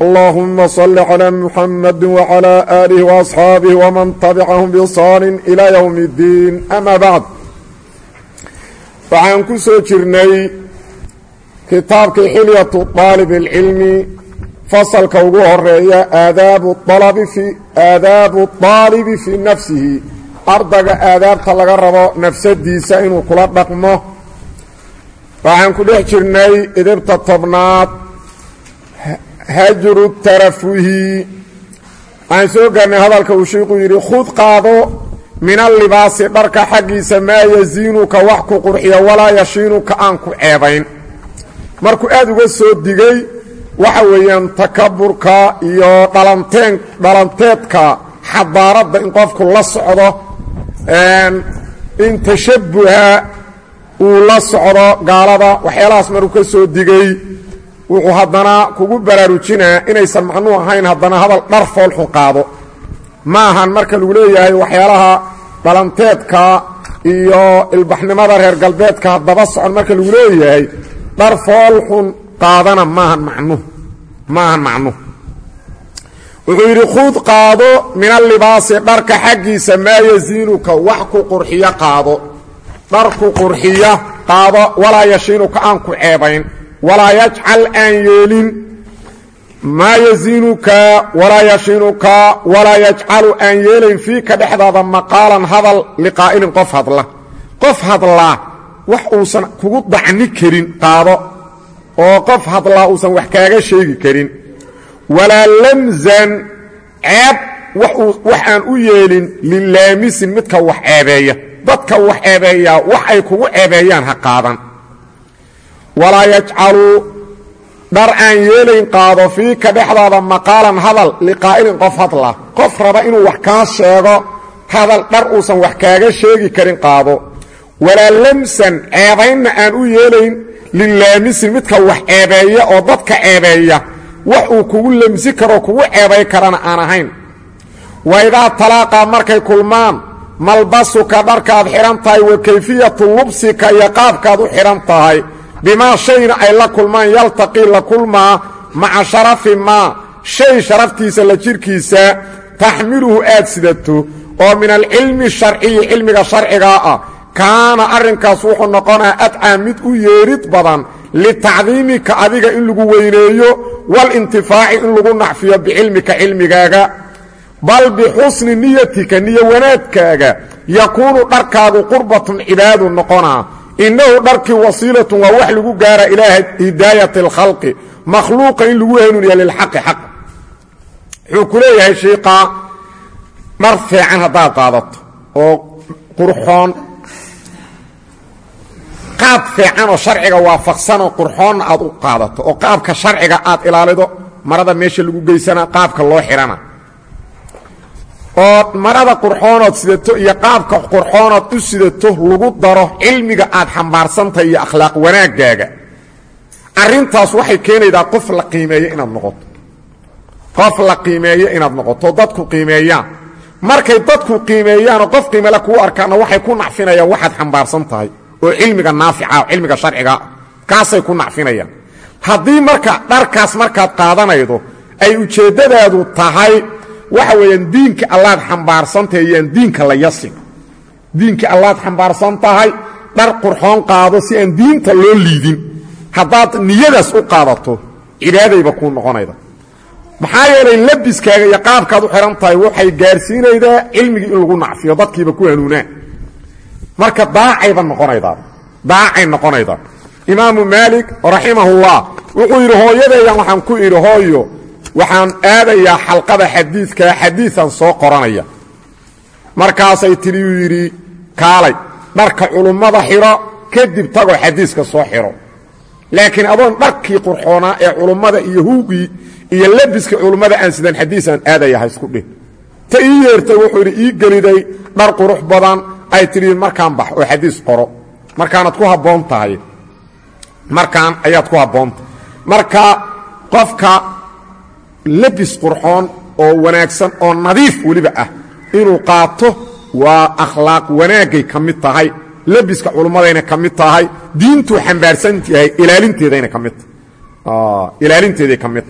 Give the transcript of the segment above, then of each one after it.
allahuma salli calaa muxamadi wacalaa aalihi waasxaabihi waman tabicahum bisanin ilaa yowmi اddiin ama bacd waxaan ku soo jirnay kitaabkii xilyatu aalib اlcilmi fasalka ugu horreeya aadaabu aadaalibi fii nafsihi. Ardaga aadaabta laga rabo nafsadiisa inuu kula dhaqmo. Waxaan ku dhex jirnay edebta tobnaad hajru tarafuhi. Waxaan soo gaarnay hadalka uu sheikuu yidhi khud qaado min allibaasi dharka xaggiisa maa yasiinuka wax ku qurxiya walaa yashiinuka aan ku ceebayn. Markuu aad uga soo digay waxa weeyaan takaburka iyo dhalanteen dhalanteedka xadaaradda in qofku la socdo in tashabuha uu la socdo gaalada waxyaalahaas maruu ka soo digay wuxuu haddana kugu baraarujinaa inaysan macnuu ahayn haddana hadal dhar foolxun qaado. Ma ahan marka lagu leeyahay waxyaalaha dhalanteedka iyo ilbaxnimada reer galbeedka haddaba socon marka lagu leeyahay dhar foolxun qaadana maahan macnuh ma ahan macnuh wuxuu yidhi khuud qaado min allibaasi dharka xaggiisa maa yasiinuka wax ku qurxiyo qaado. Dhar ku qurxiya qaado walaa yashiinuka aan ku ceebayn walaa yajcal aan yeelin. Maa yasiinuka walaa yashinuka walaa yajcalu aan yeelayn fiika dhexdaada maqaalan hadal liqaa'ilin qof hadla. Qof hadlaa wax uusan kugu dacni karin qaado oo qof hadlaa uusan wax kaaga sheegi karin. Walaa lamsan ceeb wax aan u yeelin lilaamisin midka wax ceebeeya. Dadka wax ceebeeyaa wax ay kugu ceebeeyaan ha qaadan walaa yajcalu. Dhar aan yeelayn qaado fiika dhexdaada maqaalan hadal liqaa'ilin qof hadla. Qof raba inuu wax kaa sheego hadal dhar uusan wax kaaga sheegi karin qaado. Walaa lamsan ceebaynna aan u yeelayn lilaamisin midka wax ceebeeya oo dadka ceebeeya. Wax uu kugu lamsi karoo kugu ceebay karana aan ahayn. Wa idaa talaaqaa markay kulmaan malbasuka dharkaad xidhan tahay wa kayfiyatu lubsika iyo qaabkaad u xidhan tahay bimaa shayna ay la kulmaan yaltaqii la kulmaa maca sharafi maa shay sharaftiisa la jirhkiisa taxmiluhu aad sidato oo min alcilmi sharciyi cilmiga sharcigaa ah kaana arrinkaas wuxuu noqonaa adcaa mid u yeerid badan litacdiimika adiga in lagu weyneeyo walintifaaci in lagu nacfiyo bicilmika cilmigaaga bal bixusni niyatika niyo wanaadkaaga yakuunu dharkaagu qurbatun cibaadu noqonaa innahu dharkii wasiilatun waa wax lagu gaara ilaa hidaayati alkhalqi. Makhluuqa in lagu hanuuniya lilxaqi xaq. Wuxuu ku leeyahay shiiqaa dhar fiican haddaad qaadato oo qurxoon qaab fiican oo sharciga waafaqsanoo qurxoonna aad u qaadato oo qaabka sharciga aad ilaalido marada meesha lagu geysana qaabka loo xidhana oo marada qurxoonood sidato iyo qaabka qurxoonood u sidato lagu daro cilmiga aad xambaarsantahay iyo akhlaaq wanaagaaga arrintaas waxay keenaydaa qof la qiimeeyo inaad noqoto. Qof la qiimeeyo inaad noqoto dadku qiimeeyaan. Markay dadku qiimeeyaanoo qof qiimele kuu arkaanna waxay ku nacfinayaan waxaad xambaarsan tahay oo cilmiga naafica cilmiga sharciga kaasay ku nacfinayaan. Haddii marka dharkaas markaad qaadanaydo ay ujeeddadaadu tahay waxa weeyaan diinka allaad xambaarsantahay yaan diinka la yasin. Diinka allaad xambaarsan tahay dhar qurxoon qaado si aan diinta loo liidin. Haddaad niyadaas u qaadato cibaadayba kuu noqonayda. Maxaa yeelay labiskaaga iyo qaabkaad u xidhan tahay waxay gaarsiinaydaa cilmigii in lagu nacfiyo dadkiiba ku hanuunaa marka daacayba noqonaydaa daacay noqonaydaa imaamu maalik raximahullah wuxuu yidhi hooyadeeyan waxaan ku idhi hooyo waxaan aadayaa xalqada xadiidkaa xadiian soo qoranaya. Markaasay tidhi uu yidhi kaalay dharka culummada xidho kadib tagoo xadiiska soo xidho. Laakiin adoon dharkii qurxoonaa ee culummada iyo huugii iyo labiska culummada aan sidan xadiisaan aadaya ha isku dhih ta ii yeertay wuxuu yidhi ii geliday dhar qurux badan ay tidhi markaan bax oo xadiis qoro. Markaanaad ku habboon tahay. Markaan ayaad ku habboontahay marka qofka labis qurxoon oo wanaagsan oo nadiif weliba ah. Inuu qaato waa akhlaaq wanaagay ka mid tahay. Labiska culummadayna ka mid tahay. Diintuu xambaarsan yahay ilaalinteedayna ka mid. Tahay ilaalinteeday ka mid.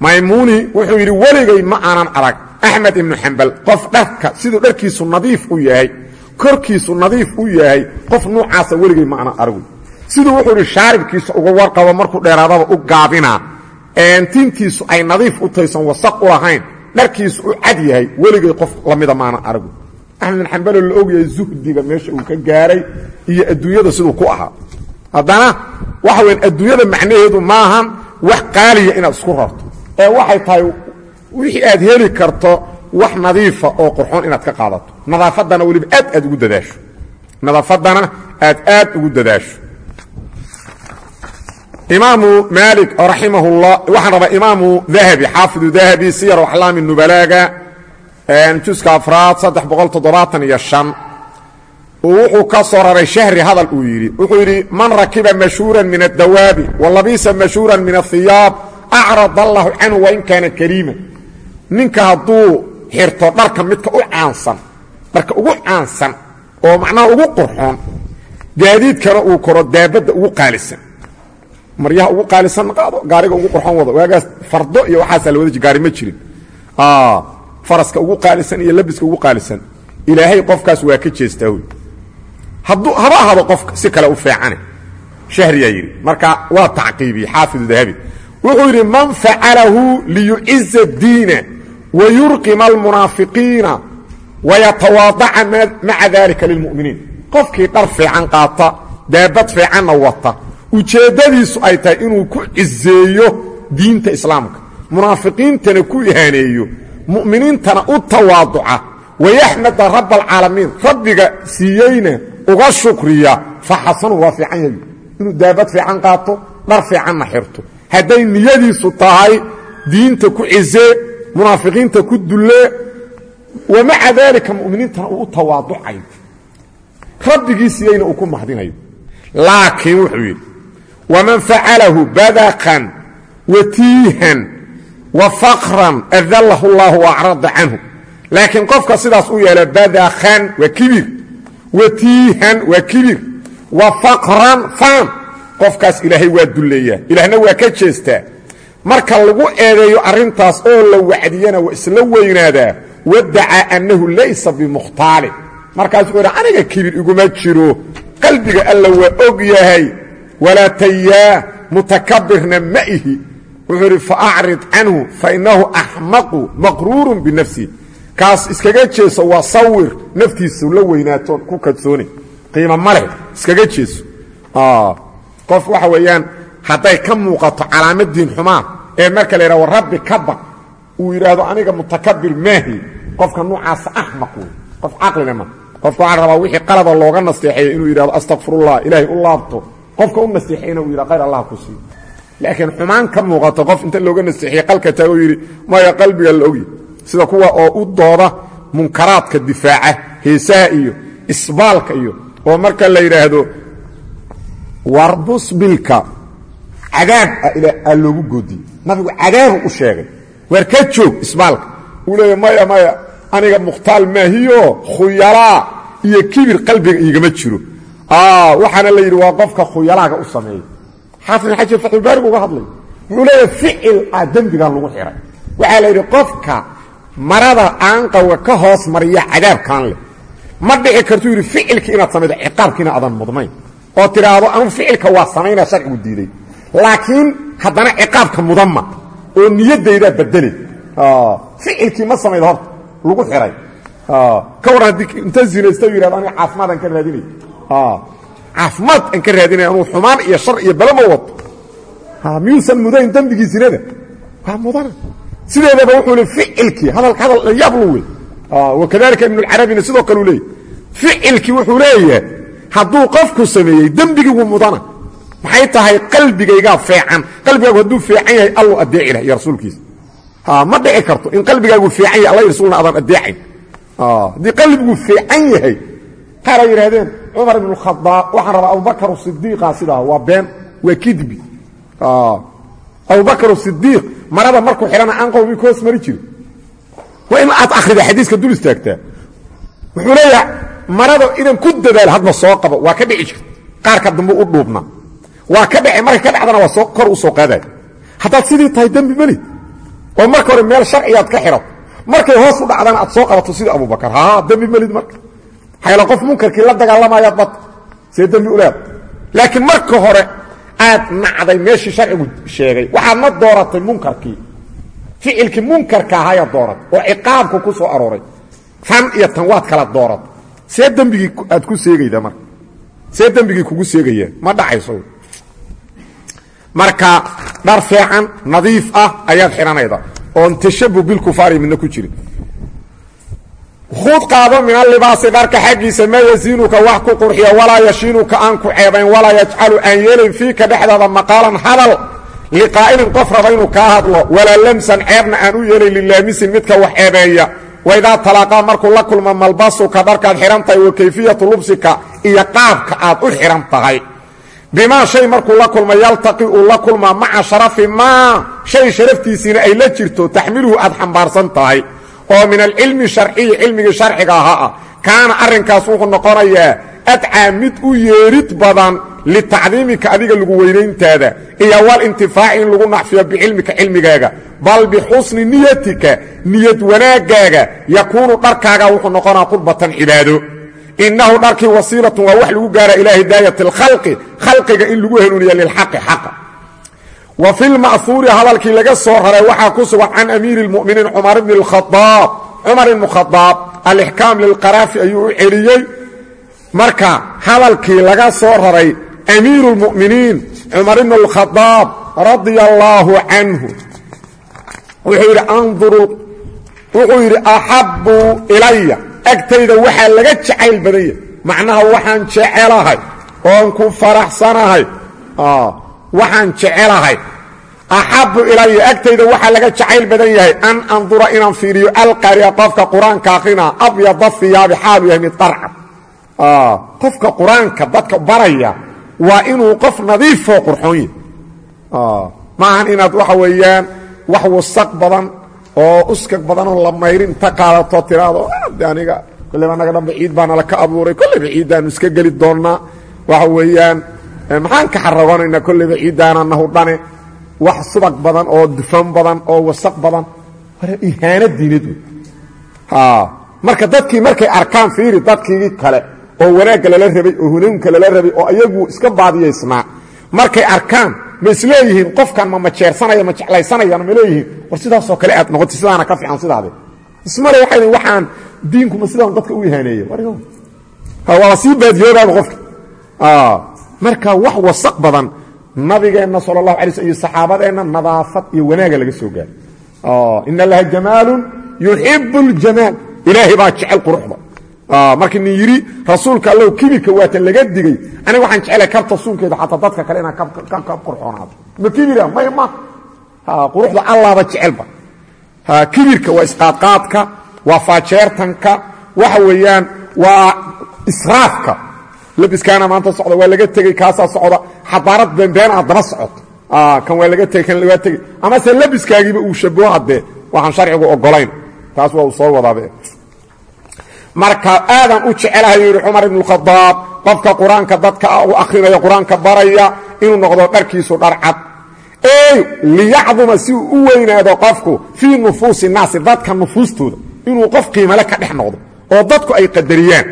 Maymuuni wuxuu yidhi weligay ma aanan arag. Axmed ibnu xambal qof dharka siduu dharkiisu nadiif u yahay korkiisu nadiif u yahay qof nuucaasa weligay ma aanan arag siduu wuxuu idhi shaaribkiisa uga warqabo markuu dheeraadaba u gaabinaa tintiisu ay nadiif u taysan wasaq u ahayn. Dharkiisu u cad yahay. Weligay qof lamida maanan aragu. Axmed bin xambaloo la ogyahay zuhdiga meesha uu ka gaaray iyo adduunyada siduu ku ahaa. Haddana waxa weyan adduunyada macnaheedu maahan wax qaaliya inaad isku rarto. Ee waxay tahay wixii aad heli karto wax nadiifa oo qurxoon inaad ka qaadato. Nadaafaddana weliba aad aad ugu dadaasho. Nadaafaddana aad aad ugu dadaasho imaamu maali raximah اllah waxaan rabaa imaamu dahabi xaafidu dahabi siyar axlaami nubalaaga juska afraad saddex boqol toddobaatan iyo shan. Wuxuu ka soo raray shahri hadal uu yidhi. Wuxuu yidhi man rakiba mashhuura min addawaabi walabisa mashhuura min ahiyaab acrad allahu canhu wain kaana kariima. Ninka hadduu xirto dharka midka u caansan dharka ugu caansan oo macnaha ugu qurxoon gaadiidkana uu koro daabadda ugu qaalisan maryaha ugu qaalisan qaado gaariga ugu qurxoon wado. Waagaas fardo iyo waxaasaa la wada gaari ma jirin. Faraska ugu qaalisan iyo labiska ugu qaalisan. Ilaahay qofkaas waa ka jeestaa wy hadduu haba ahado qof si kale u feecane. Shahriyaa yidhi marka waa tacqiibiyey xaafidu dahabi. Wuxuu yidhi man facalahu liyuciza diina wayurqima almunaafiqiina wayatawaadaca maca dalika lilmu'miniin qofkii dhar fiican qaata daabad fiicanna wata ujeeddadiisu ay tahay inuu ku ciseeyo diinta islaamka. Munaafiqiintana ku ihaaneeyo mu'miniintana u tawaaduca. Wayaxmada raba alcaalamiin rabbiga siiyeyna uga shukriya. Fa xasanu waa fiican yahay. Inuu daabad fiican qaato dhar fiicanna xirto. Hadday niyadiisu tahay diinta ku cisee munaafiqiinta ku dullee wa maca daalika mu'miniintana uu tawaaducayo rabbigii siiyeyna uu ku mahdinayo laakiin wuxuu yidhi waman facalahu badaqan watiihan wa fakran adallahu اllahu acrada canhu laakiin qofka sidaas u yeela badakhan waa kibir watiihan waa kibir wa fakran faan qofkaas ilaahay waa dulleeyaa ilaahna waa ka jeestaa marka lagu eedeeyo arrintaas oo la wacdiyana waa isla weynaadaa wadacaa annahu laysa bimukhtaalin markaas wuxuu aniga kibir iguma jiro qalbiga alla waa og yahay walaa tayaa mutakabirna ma ihi. Wuxuu idhi faacrid canhu fainahu axmaqu maqruurun binafsihi kaas iskaga jeeso waa sawir naftiisu la weynaatoon ku kadsooni qiimo maleh iskaga jeeso. Qof waxa weeyaan hadday ka muuqato calaamadiin xumaan ee marka la yidhah rabbi ka baq uu yidhaahdo aniga mutakabir maahi. Qofka nuucaasa axmaq wey qof caqlina ma. Qofka waxaa rabaa wixii yidhahdo qofka u nasteexeyna uu yidhah khayr allah ku siiyo laakiin xumaan ka muuqato qof inta looga nasteexiyey qalka taago yidhi maya qalbiga la ogya sida kuwa oo u dooda munkaraadka difaaca heesaha iyo isbaalka iyo oo marka la yidhaahdo war busbilka cadaab a loogu goodiyey nabigu cadaabu u sheegay waar ka joog isbaalka? Uu leeya maya maya aniga mukhtaal maahiyo khuyalaa iyo kibir qalbiga igama jiro waxaana la yidhi waa qofka khuyalaaga u sameeya xaafid bin xajar fatxulbaarigu uga hadlay wuxuu leeya ficil ah dembigan lagu xihay waxaa la yidhi qofka marada aanqawga ka hoos mariya cadaabkan leh ma dhici kartuu yidhi ficilkii inaad samaydo ciqaabkiina adan mudnayn oo tidhaahdo anu ficilka waa samaynaa sharcigu diiday. Laakiin haddana ciqaabka mudanma oo niyadaydaa bedelay ficilkii ma samaydo horta lagu xihay ka warran haddii inta zinaysta yidhahdo aniga caafimaad aan ka raadinay caafimaad aan ka raadinay anuu xumaan iyo shar iyo balama wato miyuusan mudayn dembigii zinada waa mudana sideedaba wuxuu le ficilkii hadalka hadal yablu wey wakadalika ibnu lcarabina sidoo kaleu leeyay ficilkii wuxuu leeyahay hadduu qofku sameeyey dembigii wuu mudana. Maxay tahay qalbigaygaa feecan? Qalbigaagu hadduu feecan yahay allu adeeci lah iyo rasuulkiisa ma dhici karto in qalbigaagu fiican yahay alla rasuulna aadan adeecayn haddii qalbigu fiican yahay qaar ay yidhahdeen cumar ibn khadaab waxaan rabaa abubakar sidiiqa sidaa waa been waa kidbi. Abubakar sidiiq marada markuu xidhana aan qowmi ka hoos mari jiri. Waa in aad akhrida xadiiska dul istaagtaa. Wuxuu leeyahay marada inan ku dadaal hadma soo qabo waa ka dhici jirta qaarka dambe u dhuubna. Waa ka dhace markay ka dhacdana waa kor u soo qaadaya haddaad sidii tahay dembi melid oo marka hore meel sharcigaad ka xidhato markay hoos u dhacdana aad soo qabato sidii abubakar. Ha dembi melid marka xayla qof munkarkii la dagaalamayaad bad see dembi uleeda laakiin marka hore aad nacday meeshii sharcigu sheegay. Waxaadna dooratay munkarkii. Ficilkii munkarka ahaayaad dooratay oo ciqaabku ku soo arooray. Tan iyo tan waad kala dooratay. See dembigii aad ku seegayda marka see dembigii kugu seegaya ma dhacayso. Marka dhar fiican nadiif ah ayaad xidhanayda oon tashabuh bilkufaari midna ku jirin khud qaado min alibaasi dharka xaggiisa maa yasiinuka wax ku qurxiya walaa yashiinuka aan ku ceebayn walaa yajcalu aan yeelayn fiika dhexdaada maqaalan hadal. Liqaa'ilin qof raba inuu kaa hadlo walaa lamsan ceebna aan u yeelayn lilaamisin midka wax ceebeeya. Waidaa talaaqaa markuu la kulma malbasuka dharkaad xidhan tahay wa kayfiyatu lubsika iyo qaabka aad u xidhan tahay. Bimaa shay markuu la kulma yaltaqi uu la kulmaa maca sharafi maa shay sharaftiisiina ay la jirto taxmiluhu aad xambaarsan tahay oo min alcilmi sharciyi cilmigii sharciga ahaa ah kaana arrinkaas wuxuu noqonayaa adcaa mid u yeerid badan litacdiimika adiga lagu weynayntaada iyo walintifaaci in lagu nacfiyo bicilmika cilmigaaga. Bal bixusni niyatika niyad wanaaggaaga yakuunu dharkaaga wuxuu noqonaa qurbatan cibaado. Innahu dharkii wasiilatun waa wax lagu gaara ilaa hidaayati alkhalqi khalqiga in lagu hanuuniya lilxaqi xaqa wa fi lma'huuri hadalkii laga soo raray waxaa ku sugan can amiiri اlmu'miniin cumar bni اlkhadaab cumar ibnu khadaab alixkaam lilqaraafi ayuu u celiyey marka hadalkii laga soo raray amiiru اlmu'miniin cumar ibn اlkhadaab radia allaahu canhu wuxuu yidhi anduru wuxuu yidhi axabu ilaya agtayda waxaa laga jacayl badanya macnaha waxaan jecelahay oon ku faraxsanahay waxaan jecelahay. Axabu ilaya agtayda waxaa laga jacayl badan yahay an andura inaan fiiriyo alqari'a qofka qur'aanka akhrina abyada hiyaabi xaalu yahay mid dharcad qofka qur'aanka dadka baraya waa inuu qof nadiifoo qurxoon yahy maahan inaad waxa weeyaan wax wasaq badan oo uskag badanoo la mayrin inta qaadato tiraado aniga kolleyba anaga dhanba ciid baana laka abuuray kolleyba ciiddaanu iska geli doonnaa. Waxa weeyaan maxaan ka xaragoonaynaa kolleyba ciiddaana nahudhane wax subag badan oo dufan badan oo wasaq badan. Ihaano diinad wey marka dadkii markay arkaan fiiri dadkii kale oo wanaagga lala rabay oo hunuunka lala rabay oo ayagu iska baadiyaysnaa markay arkaan ma isleeyihiin qofkan ma majeersanaya ma jeclaysanayaan ma leeyihiin war sidaasoo kale aad noqotay sidaana ka fiican sidaade. Ismale waxay waxaan diinkuma sidaan dadka u ihaaneeya waa sii baadiyoobaaba qofka marka wax wasaq badan nabigeenna sal اlahu alay sl iyo saxaabadeenna nadaafad iyo wanaaga laga soo gaaray ina laha jamaalun yuxibu اljamaal ilaahay baa jecel quruxda. Markii nin yidhi rasuulka allow kibirka waatan laga digay. Aniga waxaan jeclay kabta suunkeeda xataa dadka kale inaan ka qurxoonaado. Ma kibira may ma. Quruxda allaaba jecelba kibirka waa isqaadqaadka waa faajeertanka waxa weeyaan waa israafka labiskaana maanta socda waa laga tegey kaasaa socda. Xadaarad beenbeen aad daba socoto kan waa laga tegey kan waa tegey. Amase labiskaagiiba uu shabaho haddee waxaan sharcigu ogolayn. Taas waa soo wadaabe. Marka aadaan u jecelahay yidhi cumar ibnu khadaab qofka qur'aanka dadka u akrinaya qur'aanka baraya inuu noqdo dharkiisu dhar cad. Ey liyacduma si uu u weynaado qofku fii nufuusi naasi dadka nufuustooda inuu qof qiimale ka dhex noqdo oo dadku ay qadariyaan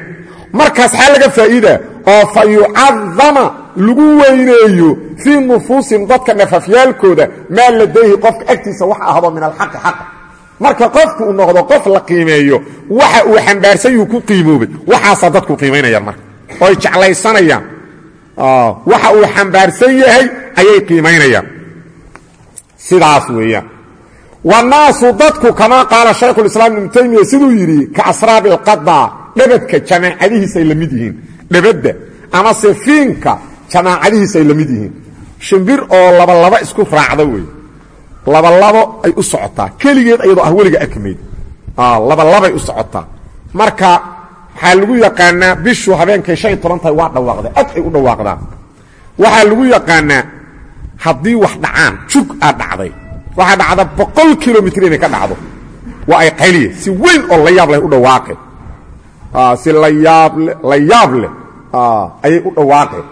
markaas xaa laga faa'iida oo fa yucadama lagu weyneeyo fii nufuusihim dadka nafafyaalkooda maa ladayhi qofka agtiisa wax ahdo min alxaqi xaqa marka qofku uu noqdo qof la qiimeeyo waxa uu xambaarsan yuhu ku qiimoobay waxaasaa dadku qiimaynayaan marka. Ooy jeclaysanayaan. Waxa uu xambaarsan yahay ayay qiimaynayaan sidaas weeyaan. Wanaasu dadku kamaa qaala shaykhulislaam ibnu taymiya siduu yidhi ka asraabi alqada dhabadka jamaacadihiisay la mid yihiin. Dhabadda amase fiinka jamaacadihiisay la mid yihiin. Shimbir oo labalaba isku raacda wey. Labalabo ay u socotaa. Keligeed ayadoo ah weliga akmayd labalabay u socotaa. Marka waxaa lagu yaqaanaa bishu habeenkay shan iyo toban tahay waa dhawaaqda ad ay u dhawaaqdaan. Waxaa lagu yaqaanaa haddii wax dhacaan jug aad dhacday. Waxaa dhacda boqol kilomitr inay ka dhacdo. Waa ay qayliye si weyn oo la yaab leh u dhawaaqe si layaable la yaab leh ayay u dhawaaqeen.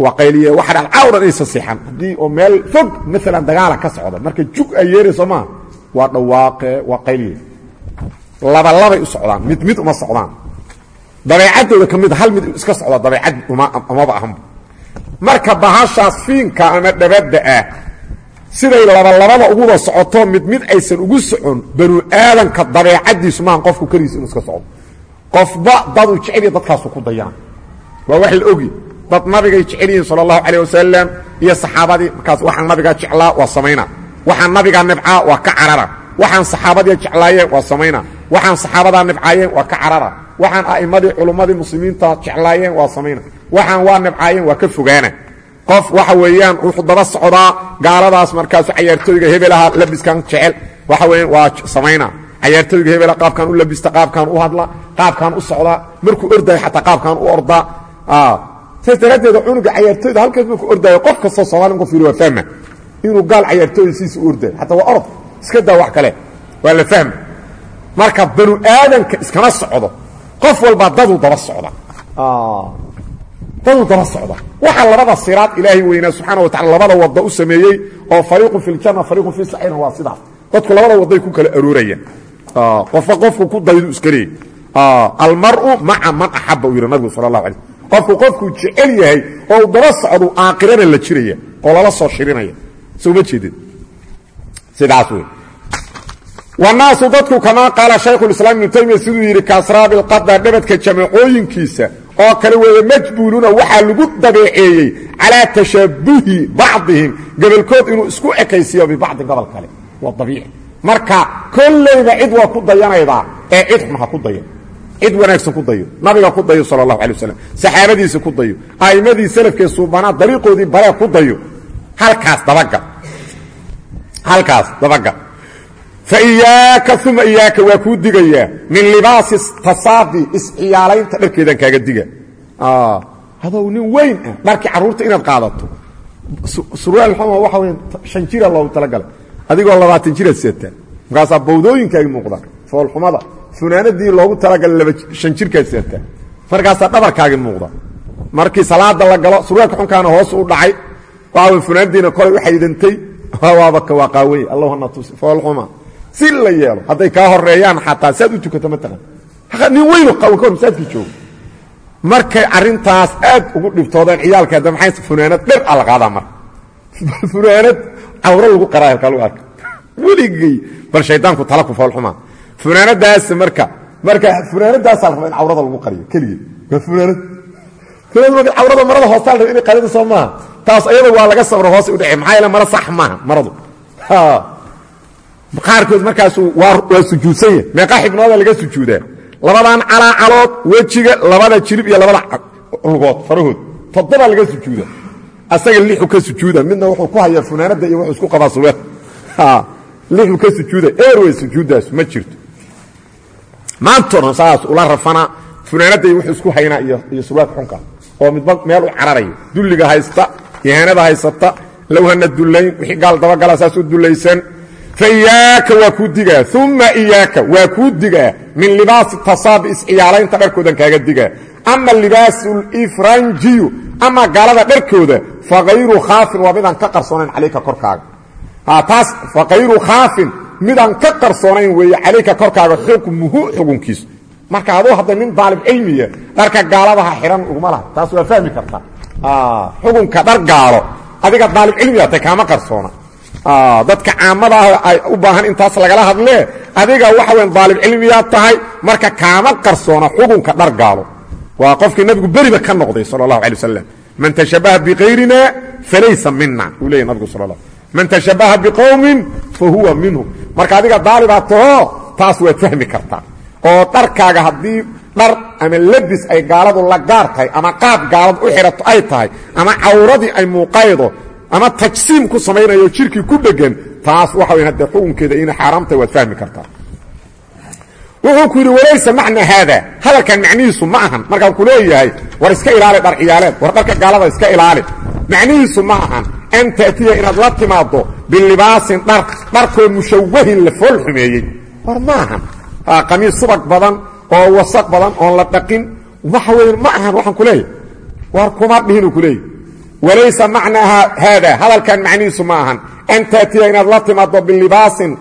Waa qayliye waxa dha cawran inaysa seexan haddii oo meel fog maalan dagaala ka socda marka jug ay yeerayso maa waa dhawaaqe waa qayliye labalabay u socdaan mid mid uma socdaan. Dabeecaddooda ka hal mid iska socda dabeecad umaba ahanba marka bahashaas fiinka ama dhabadda ah siday labalabada uguba socoto mid mid aysan ugu socon banu aadanka dabeecadiisu maaha qofku keligiis iska socdo qofba daduu jeceliya dadkaasu ku dayana waa wax la ogi. Dad nabigay jecel yihiin sala allahu calayh wasalam iyo saxaabadii markaas waxaan nabigaa jeclaa waa samayna. Waxaan nabigaa nibcaa waa ka carara. Waxaan saxaabadii jeclaayeen waa samayna. Waxaan saxaabadaa nibcaayeen waa ka carara. Waxaan a'immadii culummadii muslimiinta jeclaayeen waa samayna. Waxaan waa nibcaayeen waa ka fogaana. Qof waxa weeyaan wuxuu daba socdaa gaaladaas markaasu cayaartooyga hebelaha labiskan jecel. Waxa weeyaan waa samayna cayaartooyga hebela qaabkaan u labista qaabkaan u hadla qaabkaan u socdaa markuu ordayo xataa qaabkaan u ordaa saas daraaddeeda cunuga cayaartooyda halkaas markuu ordaayo qof kastoo soomali ku fiiri waa fahma. Inuu gaal cayaartooyda siisa u xataa waa orod iska daa wax kale waa la fahma. Marka banu aadanka iskama socdo qof walbaa daduu daba socda. Daduu daba socda. Waxaa labada siraad ilaahay weynaa subxaana wa tacala labada wado u sameeyey oo fariiqun fi ljanna fariiqun fi saciirna waa sidaas. Dadku labada waday ku kala aroorayaan qofka qofku ku daydu iska leey almaru maca man axaba uu yidhi nabigu sala allahu alay qofku qofkuu jecel yahay oo daba socdu aakhirana la jiraya oo lala soo shirinaya. Soma jeedin? Sidaas wey wanaasu dadku kamaa qaala shaykhulislaam ibnu taymiya siduu yidhi kaasraabi lqada dhabadka jamacooyinkiisa. Oo kale weeye majbuuluuna waxaa lagu dabeeceeyey calaa tashabuhi bacdihim gobolkood inuu isku ekaysiiyo bibacdin gobol kale. Waa abiici marka kollayba cid waa ku dayanaydaa ee cid xun ku dayan cid wanaagsan ku dayo. Nabiga ku dayo sala allahu alay saxaabadiisa ku dayo. A'immadii salafkee suubanaa dariiqoodii baree ku dayo. Halkaas dabagal halkaas dabagal fa iyaaka uma iyaaka waa kuu digayaa. Min libaasi tasaadi isciyaalaynta dharkeedaan kaaga diga. Hadow nin weyn ah dharkii carruurta inaad qaadato. Surwaal xuma waxa weya shan jira loogu talagalay adigoo labaatan jiraad seetaa markaasaa bawdooyinkaagi muuqdaan foolxumada funaanadii loogu talagalay laba shan jirkaad seetaa markaasaa dhabarkaagi muuqda. Markii salaada la galo surwaalka xunkaana hoos u dhacay waxa funaanadiina kolay u xaydantay. Waabaka waa qaawey allahuna tusi foolxuma. Si la yeelo hadday kaa horeeyaan xataa saad u tukato ma taqan nin weynu qawan ka hor masaajkii jooga markay arrintaas aad ugu dhibtoodeen ciyaalka hadda maxay funaanad dher a qaadaa marka. Funaanad cawro lagu qaraa halkaa lagu arka weligay bal shaydaanku tala ku foolxumaa funaanadaas marka marka funaanadaasaa raba in cawrada lagu qariyo keligii waa funaanad? Funaanad cawrada marada hoostaa la raba inay qarida soo maaha. Taas ayada waa laga sabro hoos u dhece maxaa yeele mara sax maaha maradu. Qaarkood markaasu waa sujuudsan yahy meeqa xibnooda laga sujuudaa. Labadan calaacalood wejiga labada jirib iyo labada lugood farahood toddobaa laga sujuuda asaga lixu ka sujuuda midna wuxuu ku hayaa funaanada iyo wuxuu isku qabaa suweer lixu ka sujuuda eer wey sujuuddaas ma jirto. Maantona saas ula rafana funaanada iyo wuxuu isku haynaa iyo surwaalka xunka. Oo midba meel u cararayo. Dulliga haysta ihaanada haysata lowhana dullayn wixii gaal dabagala saas u dullaysan. Faiyaaka waa kuu digaa uma iyaaka waa kuu digaa. Min libaasi tasaabi isciyaalaynta dharkoodan kaaga digaa. Ama libaasu lifranjiyu ama fakayru khaafin waa midaan ka qarsoonayn calayka korkaaga taas fakayru khaafin midaan ka qarsoonayn weeye calayka korkaaga xukmuhu xukunkiisu marka aduu hadda nin daalib cilmiya dharka gaaladaha xihan uguma laha taas waa fahmi kartaa xukunka dhar gaalo adiga daalib cilmiga tay kaama qarsoona dadka caamada ah ay u baahan intaas lagala hadlee adiga waxa weyn daalib cilmiyaa tahay marka kaama qarsoona xukunka dhar gaalo waa qofkii nabigu beriba ka noqday sal اlahu alay wasalam man tashabaha bikayrina falaysa mina uu leeyay nabigu sal man tashabaha biqowmin fahuwa minhum. Marka adiga daalibaa taho taas waad fahmi kartaa oo dharkaaga haddii dhar ama labis ay gaaladu la gaar tahay ama qaab gaaladu u xidhato ay tahay ama cawradii ay muuqaydo ama tajsiim ku samaynayo jirkii ku dhegan taas waxa weyn haddee xukunkeeda inay xaaraamtahay waad fahmi kartaa wuxuu ku yidhi walaysa macna haada? Hadalkan macnihiisu ma ahan. Markaan ku leeyahay war iska ilaali dhar ciyaaleed. War dharka gaalada iska ilaali. Macnihiisu ma ahan. An ta'tiya inaad la timaaddo bilibaasin dhar dharkoo mushawahin la fool xumeeyey. War ma ahan. Qamiis subag badan oo wasaq badan oon la dhaqin. Waxa weyn ma ahan ku leeyahay. War kuma dhihinuu ku leeyahy walaysa macnaa haada? Hadalkan macnihiisu ma ahan. An taatiya inaad la timaaddo bilibaasin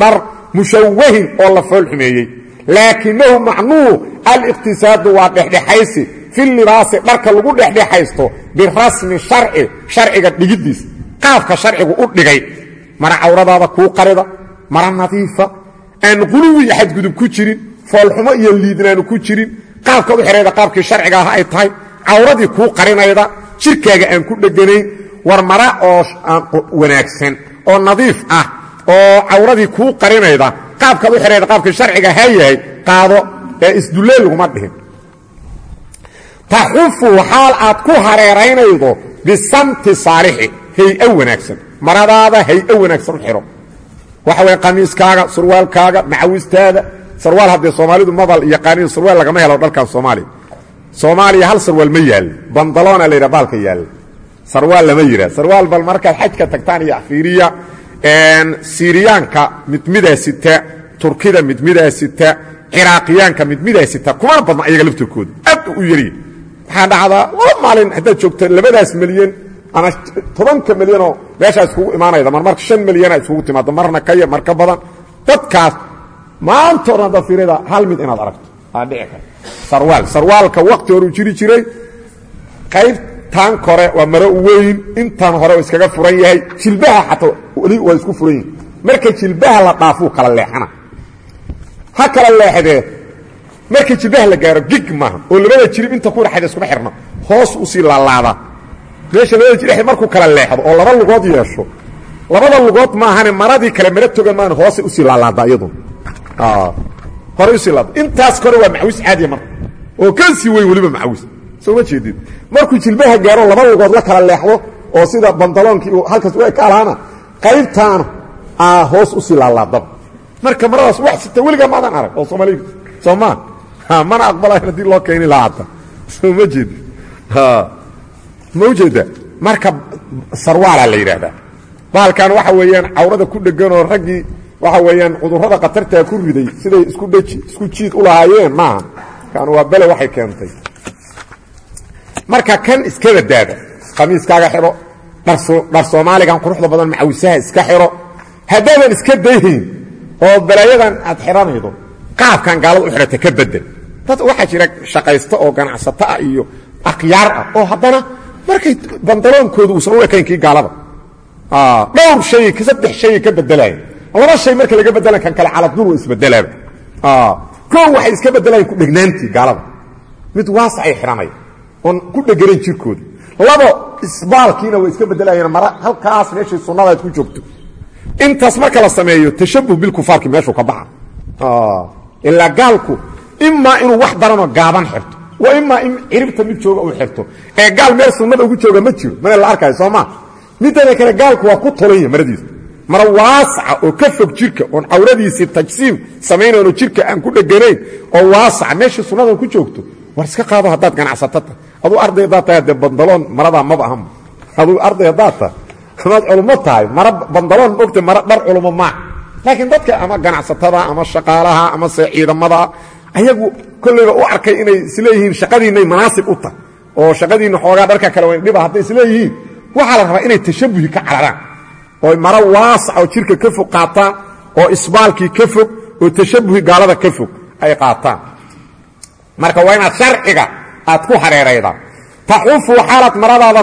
dhar mushawahin oo la fool xumeeyey laakinahu macnuu aliqtisaadu waa dhexdhexaysi fi libaasi dharka lagu dhexdhexaysto birasmi sharci sharciga dhigiddiis qaafka sharcigu u dhigay mara cawradaada kuu qarida mara nadiifa aan quluwi iyo xadgudub ku jirin foolxumo iyo liidnaanu ku jirin qaabkaad u xihayda qaabkii sharciga ah ay tahay cawradii kuu qarinayda jirkaaga aan ku dheganayn war mara oo wanaagsan oo nadiif ah oo cawradii kuu qarinayda qaabkaad u xihayda qaabkii sharciga ha yahay qaado ee isdulleel laguma dhihin. Taxufu xaal aad ku hareeraynaydo bisamti saalixi hay'o maradaada hay'o wanaagsan waxa weye qamiiskaaga surwaalkaaga macawistaada sarwaal haddee soomaalidu mabal yaqaaniin sarwaal lagama helo dhalkan soomaaliya soomaaliya hal sarwaal ma yaal. Bandaloona la yidhaha baalka yaal. Sarwaal lama yidhah sarwaal bal markaad xajka tagtaan iyo afiiriya siiriyaanka midmidaa sita turkida midmidaa sita ciraaqiyaanka midmidaa sita kumana badna ayaga laftirkooda? Aad u yariy waxaa dhacdaa laba maalin haddaad joogta labadaas milyan ama tobanka milyanoo meeshaa iskugu imaanayda mar marka shan milyana iskugu timaado marna ka yar mar ka badan. Dadkaas dhan haddaad fiirada hal mid inaad aragto. Aa dhici kara sarwaal. Sarwaalka wakti horuu jiri jiray qaybtan kore waa maro weyn intan hore iskaga furan yahay jilbaha xataa weli waa isku furan yihiin marka jilbaha la dhaafuu kala leexana. Ha kala leexdee marka jilbaha la gaaro gig maaha oo labada jirib inta ku dhaxayda iskuma xirno hoos u sii laalaadaa meesha labada jir markuu kala leexdo oo laba lugood yeesho labada lugood maahane maradii kale mara togan maan hoose u sii laalaadaa iyadu. Hore u sii laada intaas kore waa macawis caadiya marka oo ka sii weyn weliba macawis soo ma jeedid markuu jilbaha gaaro laba lugood la kala leexdo oo sida bandaloonkii halkaas ka alaana qaybtaana hoos u sii laalaadaba. Marka maradaas wax sita weligaa maadan arag oo soomaalid soomaa mana aqbalayn haddii loo keeni lahaa ata soo ma ujeeda marka sarwaalaa la yidhaahdaa. Baalkan waxa weeyaan cawrada ku dheganoo raggii waxa weeyaan cudurrada khatartaa ku riday siday isku dheji isku jiid u lahaayeen maaha. Kan waa bele waxay keentay marka kan iskaba daada khamiiskaaga xidho dhar soomaaligan quruxda badan macawisaha iska xidho haddaadan iska dayhayn oo balaayadan aad xidhanaydo qaabkan gaalada u xidhata ka bedel dad waxaa jira shaqaysta oo ganacsato ah iyo akhyaar ah oo haddana markay bandaloonkoodu uusan u ekayn gaalada. Dhowr shay saddex shay ka bedelaya laba shay marka laga bedelan kan kale caladnur isbedelaaba koo waxay iska bedelayan ku dhegnaantii gaalada. Mid waasacay xidhanaya oon ku dheganayn jirkooda labo isbaalkiina way iska bedelayaan mara halkaas meeshay sunnadaad ku joogto. Intaas marka la sameeyo tashabuh bilkufaarki meeshuu ka baxa ilaa gaalku imaa inuu wax daranoo gaaban xirto wa imaa in ciribta mid jooga uu xirto. Ee gaal meel sunnada ugu jooga ma jiro mana la arkayo soo maa midana kale gaalku waa ku tolanya maradiisa. Mara waasaca oo ka fog jirka oon cawradiisii tajsiim samaynaynoo jirka aan ku dheganayn oo waasaca meeshii sunnadan ku joogto war iska qaado haddaad ganacsato tahay aduu arday haddaad tahay dee bandaloon maradaa maba ahanba aduu arday haddaad tahay amaad culummo tahay mara bandaloon mogta mara dhar culummo maa laakiin dadka ama ganacsatada ama shaqaalaha ama se ayagu kollayba u arkay inay isleeyihiin shaqadiinay manaasib u tahay. Oo shaqadiinna xoogaa dharka kale wayn dhiba hadday isleeyihiin waxaa la rabaa inay tashabuhi ka cararaan. Oo maro waasac oo jirka ka fog qaataan oo isbaalkii ka fog oo tashabuhi gaalada ka fog ay qaataan. Marka waa inaad sharciga aad ku hareeraydaa taxufu xaalad maradaada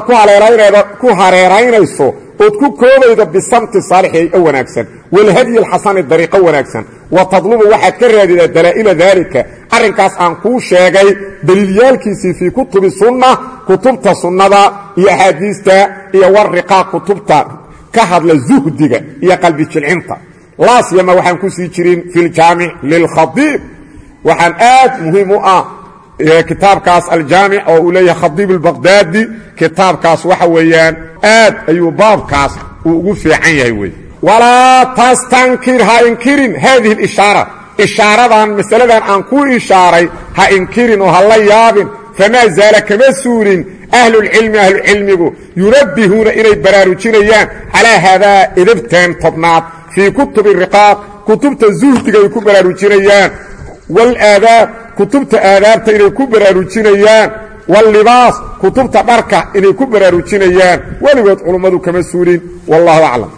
ku hareeraynayso ood ku koobaydo bisamti saalixi o wanaagsan walhadyi alxasani dariiqo wanaagsan. Wa tadlubu waxaad ka raadidaa dalaa'ila daalika. Arrinkaas aan kuu sheegay daliilyaalkiisii fii kutubi sunna kutubta sunnada iyo axaadiista iyo wariqaa kutubta ka hadla zuhdiga iyo qalbi jilcinta. Laasyama waxaan ku sii jirin fi ljaamic lilkhadiib waxaan aad muhiim u ah kitaabkaas aljaamic oo uu leeyahay khadiib albaqdaadi kitaabkaas waxa weeyaan aad ayuu baabkaas uu ugu fiican yahay wey walaa tastankir ha inkirin haadihi اlishaara ishaaradan masaladan aan ku ishaaray ha inkirin oo ha la yaabin. Famaa zaala kama suulin ahlulcilmi ahlucilmigu yunabbihuuna inay baraarujinayaan. Calaa haadaa idibteen tobnaad fii kutubi riqaaq kutubta zuhdiga ay ku baraarujinayaan. Walaadaab kutubta aadaabta inay ku baraarujinayaan wاllibaas kutubta dharka inay ku baraarujinayaan weligood culummadu kama suulin wallahu aclam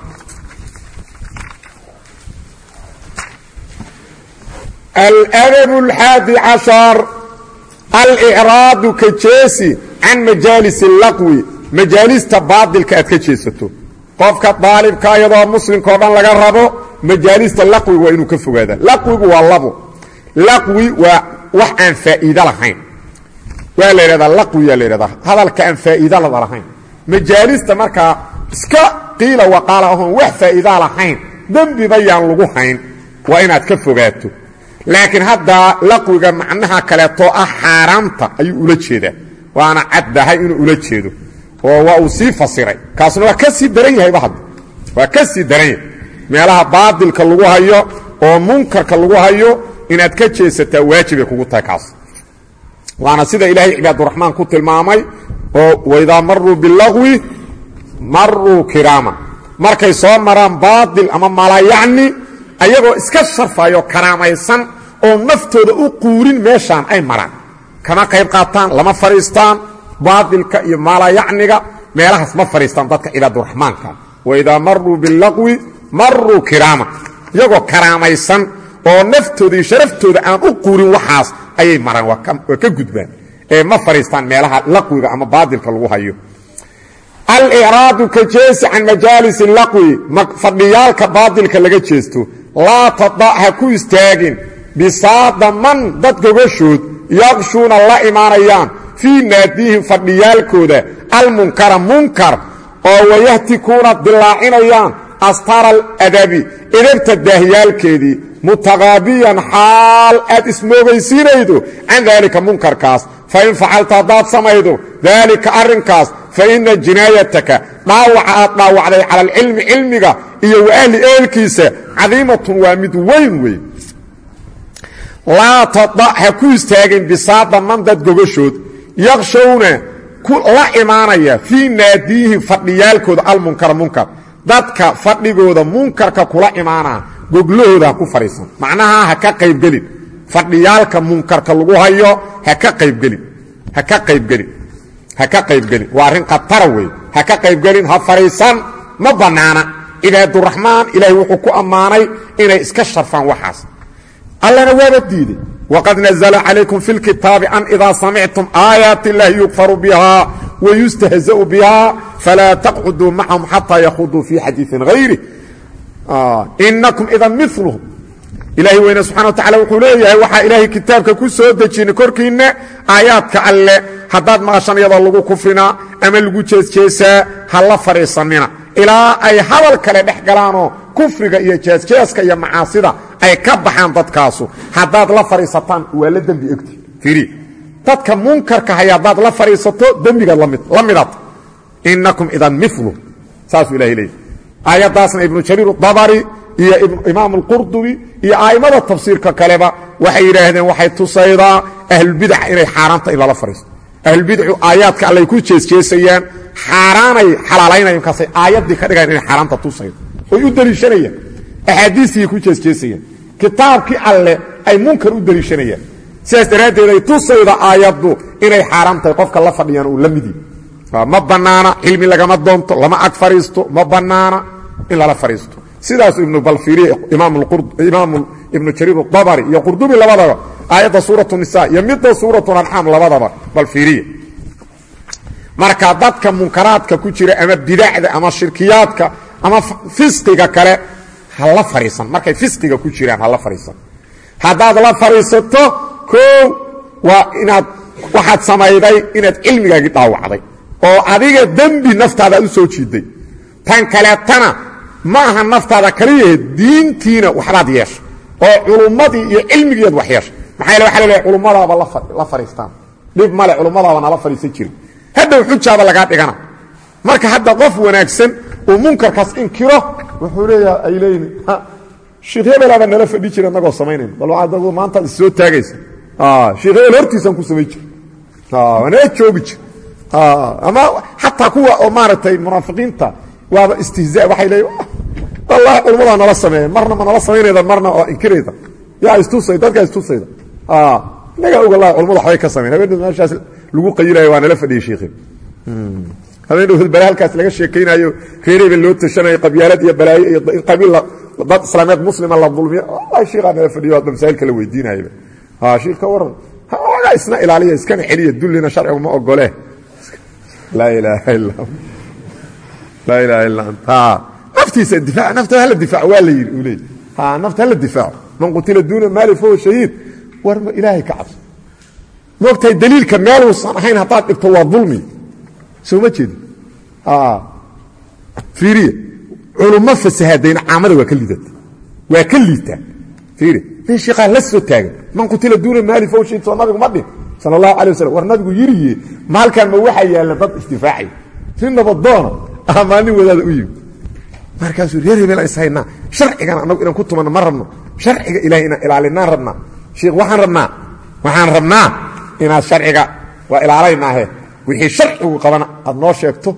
aladab اlxaadi cashar alicraadu ka jeesi can majaalis اlaqwi majaalista baadilka aad ka jeesato qofka daalibka iyadoo muslimkao dhan laga rabo majaalista laqwiga waa inuu ka fogaada laqwigu waa labo laqwi waa wax aan faa'iido lahayn. Waa la yidhahdaa laqwiyaa la yidhahdaa hadalka aan faa'iidalada lahayn. Majaalista markaa iska qiila waqaala ahoon wax faa'iidaa lahayn dembiba yaan lagu hayn. Waa inaad ka fogaato. Laakiin hadda laqwiga macnaha kaleetoo ah xaaraamta ayuu ula jeedaa. Waana caddahay inuu ula jeedo. Oo waa uu sii fasiray. Kaasuna waa ka sii daran yahayba hadda. Waa ka sii daran yahay. Meelaha baadilka lagu hayo oo munkarka lagu hayo inaad ka jeesataa waajibay kugu tahay kaas. Waana sida ilaahay cibaaduraxmaan ku tilmaamay oo waidaa maruu bilagwi maruu kiraama. Markay soo maraan baadil ama malayacni ayagoo iska sharfayo karaamaysan oo naftooda u quurin meeshaan ay maraan. Kama qayb qaataan lama fadhiistaan baadilka iyo maalayacniga meelahaas ma fadhiistaan dadka cibaaduraxmaanka waidaa maruu bilagwi maruu kiraama. Iyagoo karaamaysan oo naftooda iyo sharaftooda aan u quurin waxaas ayay maraan waa ka gudbaan. Ee ma fadhiistaan meelaha laqwiga ama baadilka lagu hayo. Alicraadu ka jeesi can majaalis laqwi fadhiyaalka baadilka laga jeesto. Laa tadac ha ku istaagin. Bisaada man dad gogashood yaqshuuna la imaanayaan. Fii naadihim fadhiyaalkooda almunkara munkar oo wayahtikuuna dilaacinayaan astaara aladabi edabta daahyaalkeedii mutaqaabiyan xaal aad ismoogaysiinaydo can daalika munkarkaas fain facalta haddaad samaydo daalika arrinkaas fa ina jinaayataka dhaawaca aad dhaawacday cala alcilmi cilmiga iyo wa ahli eelkiisa cadiimatun waa mid weyn wey laa tadac ha ku istaagin bisaada man dad gogashood yaqshowna la imaanaya fii naadiihim fadhiyaalkooda almunkara munkar. Dadka fadhigooda munkarka kula imaanaa goglahooda ku fadhiisan. Macnaha ha ka qaybgelin fadhiyaalka munkarka lagu hayo ha ka qaybgelin ha ka qaybgelin ha ka qaybgelin waa arrin khatara wey ha ka qaybgelin ha fadhiisan ma bannaana cibaaduraxmaan ilaahay wuxuu ku ammaanay inay iska sharfaan waxaas. Allana waaba diiday. Wqad nazla calaykum fi اlkitaabi an idaa samictum aayaat اllahi yukfaru biha wayustahzau biha falaa taqcuduu macahum xataa yakhuduu fii xadiiin hayri inakum idan milhm ilaahi weyne subxana wa tacala wuxuu leeyahay waxaa ilaahay kitaabka ku soo dejinay korkiinna aayaadka alle haddaad maqashan iyadoo lagu kufrinaa ama lagu jeesjeesaa ha la fadhiisanina ilaa ay hadal kale dhex galaanoo kufriga iyo jeesjeeska iyo macaasida ay ka baxaan dadkaasu. Haddaad la fadhiisataan waa la dembi egti iri dadka munkarka hay haddaad la fadhiisato dembigaad la midad inakum idan milu saasuu ilahay leeyay aayaddaasna ibnu jariir dabari iyo imaam اlqurdubi iyo a'immada tafsiirka kaleba waxay yidhaahdeen waxay tusaydaa ahlulbidaca inay xaaraanta in lala fadhiisto ahlulbidacu aayaadka allay ku jeesjeesayaan xaaraanay xalaalaynaya markaasay aayaddii ka dhigayan inay xaaraanta tusaydo u deliishanayaan. Axaadiistii ku jeesjeesayaan. Kitaabkii alle ay munkar u deliishanayaan. Sidaas daraaddeed ay tusayda aayaddu inay xaaraam qofka la fadhiyaan uu la ma bannaana cilmi lagama doonto lama ag fadhiisto ma bannaana in lala fadhiisto sidaasu ibnu balfiriy imaam ibnu jariir dabari iyo qurdubi labadaba aayadda suuratu nisa iyo midda suuratu ancaam labadaba balfiriya marka dadka munkaraadka ku jira ama bidacda ama shirkiyaadka ama fisqiga kale ha la fadhiisan markay fisqiga ku jiraan ha la fadhiisan haddaad la fadhiisato koow waa inaad waxaad samayday inaad cilmigaagii dhaawacday. Oo adiga dembi naftaada aad jiiday tan kaleetana ma aha naftaada kaliyahe diintiina waxbaad yeesha oo culummadii iyo cilmigiiad wax yeesha maxaa yele waxa la leehay culummadaaba la fadhiistaan dhib male culummadaaba nala fadhiisan jirin. Hadhow xujaaba lagaa dhigana. Marka hadda qof wanaagsan uu munkarkaas inkiro wuxuu leeyaha ay leeyihiin sheekh hebelaaba nala fadhi jira inagoo samaynayno bal adagu maantaad issoo taagaysa. Sheekh hebel hortiisaan ku samayn jir waa nala joogi jir ama xataa kuwa oo maaragtay munaafiqiinta waaba istihzaa waxay leeyihiin wallahi culummadaa nala sameeya marna ma nala samaynayda marna oo inkirayda yaa istusay dadkaa istusayda inagaa og wallahi culumada waxbay ka samayn habeen meeshaas lagu qayilayo waa nala fadhiyey sheekhi habeen dhowd bale halkaas laga sheekaynayo reer hebel loo tashanayo qabyaalad iyo balaayo iyo qabiil dad islaameed muslima la dulmiyo wallahi sheekhaa nala fadhiyo hadba masaa'ilka la weydiinayaba shiik ka waran isna ilaaliya iskana celiya dullina sharcigu ma ogole laa ilaaha illa laa ilaaha illa anta naftiisa difaac nafta hala difaac waa la yidhi uu leey ha nafta hala difaaco man qutila duuna maali fahuwa shahiid war ma ilaahay ka cabso moogtahay daliilka meeluusan ahayn haddaad dhibto waa dulmi soo ma jeedi fiiriya culummo fasahadayn caamada waa ka liidata waa ka liitaa fiiri nin sheekhaa la soo taagan man qutila duuna maali fahuwa shahiid soo nabigu ma dhin sala allahu alay wasalam war nabigu yiriye maalkan ma waxaa yaalla dad isdifaacay si nabadoona amaa nin wadaada u yimi markaasuu reer hebel is haynaa sharcigan anagu inaan ku tumanno ma rabno. Sharciga ilahay inaan ilaalinaan rabnaa sheikh waxaan rabnaa? Waxaan rabnaa inaad sharciga waa ilaalaynaahe wixii sharcigu qabana aad noo sheegto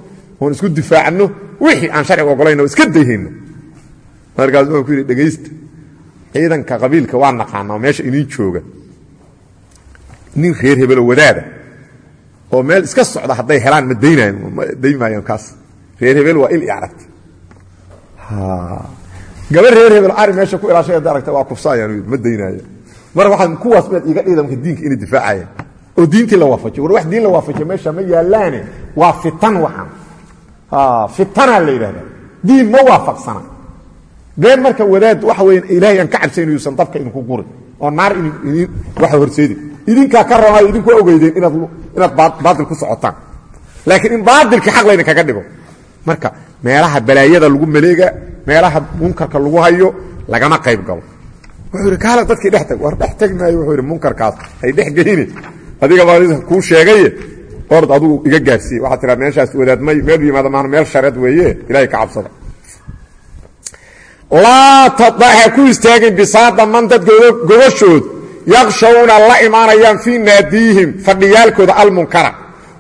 oon isku difaacno wixii aan sharciga ogolayna o iska dayhayno. Markaas wuxuu ku yidhi dhegaysta ciidanka qabiilka waa naqaanaa meesha iniin jooga. Nin reer hebeloo wadaada oo meel iska socda hadday helaan ma daynayan ma maayaan kaas reer hebel waa il i aragta gabar reer hebel ari meesha ku ilaashay hadda aragta waa kufsaayaan ma daynaayo mar waxaan kuwaas meed iga dhida marka diinka inay difaacayaan. Oo diintii la waafajiyo war wax diin la waafajiyo meesha ma yaalaane waa fitan waxaan. Fitanaa la yidhahdaa diin ma waafaqsana. Been marka wadaad waxa weya ilaahay aan ka cabsayn yuusan dabka idinku gurin oo naar waxa horseedi idinkaa ka rabaayo idinku ogeydeen inaad baatil ku socotaan. Laakiin in baatilka xaq laydin kaga dhigo marka meelaha balaayada lagu maleega meelaha munkarka lagu hayo lagama qayb galo wuxuu yidhi kaala dadkii dhex tag war dhex tagi maayo wuxuu yidhi munkarkaas hay dhex geyne adiga baa kuu sheegaye ord adugu iga gaarsiiye. Waxaad tiraa meeshaas wadaadmay meel yimaada maana meel shareed weeye ilaahay ka cabsada. Laa tadaxa ku istaagin bisaada man dad gobashood yaqshawna la imaanayaan fii naadiihim fadhiyaalkooda almunkara.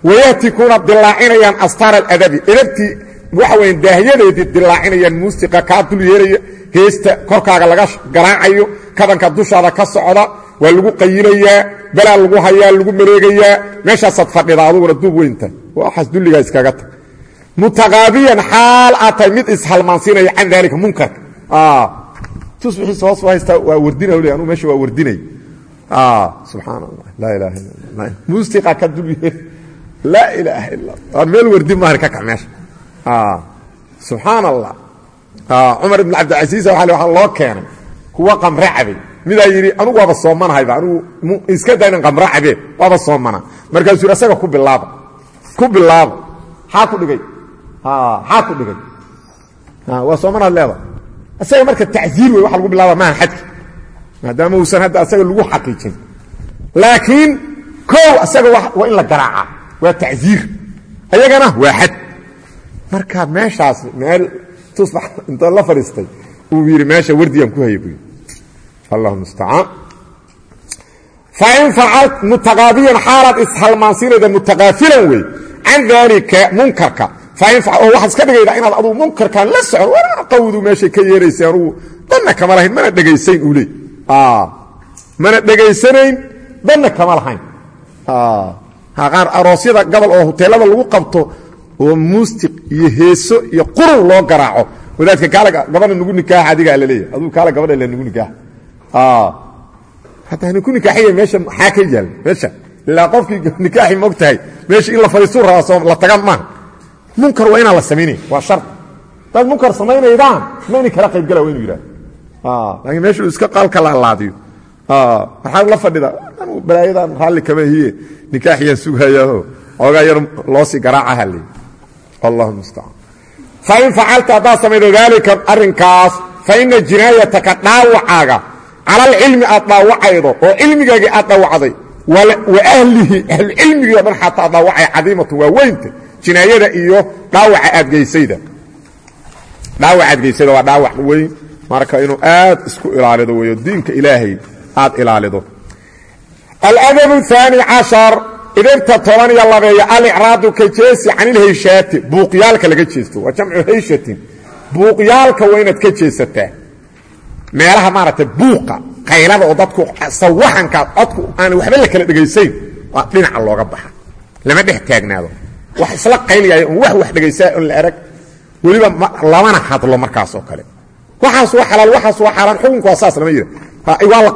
Wayatikuuna dilaacinayaan astaar aladabi edabtii weya daahyadeedii dilaacinayaan muusiqa kaa dul yeelaya heesta korkaaga laga garaacayo kabanka dushaada ka socda waa lagu qayilayaa balaa lagu hayaa lagu mareegayaa meeshaasaad fadhida aduguna duub weynta waxaas dulligaa iskaga tag mutaqaabiyan xaal aad tahay mid ishalmaansiinaya can daalika munkarka tusbixiisa hoos haystaa waa wardina le anu meesha waa wardinay. Subxaan allah laa ilaha illa muusiqa ka dul yeel laa ilaaha illa waan meel wardi maahan ka kac meesha subxaan allah cumar ibn cabdilcasiis waa waxaa loo keenay. Kuwa qamre cabay midaa yidhi anugu waaba soomanahayba anugu iska daa inan qamre cabeen waaba soomana. Markaasuu asaga ku bilaaba ku bilaaba xaa ku dhigay. Xaa ku dhigay. Waa soomanaad leeda asaga marka tacziir wey waxa lagu bilaaba maaha xadki maadaama uusan hadda asaga lagu xaqiijin. Laakiin kow asaga waa in la garaacaa waa tacziir. Ayagana waa xad marka meeshaas meel tusbax inta la fadhiistay uu yidhi meesha wardiyaan ku haya buy allahu mustacaan. Fain facalt mutaqaabiyan xaalaad ishalmaansiinayda mutaqaafilan wey can daalika munkarka. Oo waxaad iska dhigaydaa inaad adugu munkarkan la socon waraa qawdu meeshay ka yeeraysay anugu. Danna kama lahayn mana dhegaysayn uu leey. Mana dhegaysanayn danna kama lahayn. Qaar aroosyada gobol oo huteelada lagu qabto oo muustiq iyo heeso iyo qurun loo garaaco. Wadaadka kaala gabadha nugu nikaax adigaa la leeyahy aduu kaala gabadha la nugu nikaax hataa ninku nikaaxiya meesha maxaa ka yaal? Meesha. Ilaa qofkii nikaaxi moog tahay meesha in la fadhiistuu rabaa soo la taga maaha munkar waa inaan la samaynay waa shar. Dad munkar samaynaydaan ma ina kala qayb gala wa inu yidhahdo laakiin meesha uu iska qaalka laalaadiyo waxaad la fadhida balaayadan raalli kama hiye. Nikaaxiyaan sugayaaho oogaa yar loo sii garaacaha le allahu mustacaan fain facalta haddaad samaydo daalika arrinkaas fa ina jinaayataka dhaawacaaga. Cala alcilmi aad dhaawacaydo oo cilmigaagii aad dhaawacday wa ahlihi ahlucilmigii o dhan xataa dhaawacay cadiimatu waa weynta jinaayada iyo dhaawaca aad geysayda. Dhaawacaad geysada waa dhaawac weyn. Marka inuu aad isku ilaalido weyo diinka ilaahay aad ilaalido. Aladabu aani cashar idinta toban iyo labeeyo alicraadu ka jeesi can ilhayshaati buuqyaalka laga jeesto. Waa jamcu hayshatin buuqyaalka waa inaad ka jeesataa. Meelaha maaragtay buuqa qaylada oo dadku sawaxanka codku aan waxba la kala dhegaysayn waa dhinaca looga baxa. Lama dhex taagnaado. Wax isla qaylyayo on wax wax dhegaysaa on la arag. Weliba lamana hadlo markaas oo kale. Waxaas waa xalaal waxaas waa xaaraan xukunku waa saas lama yidha waa la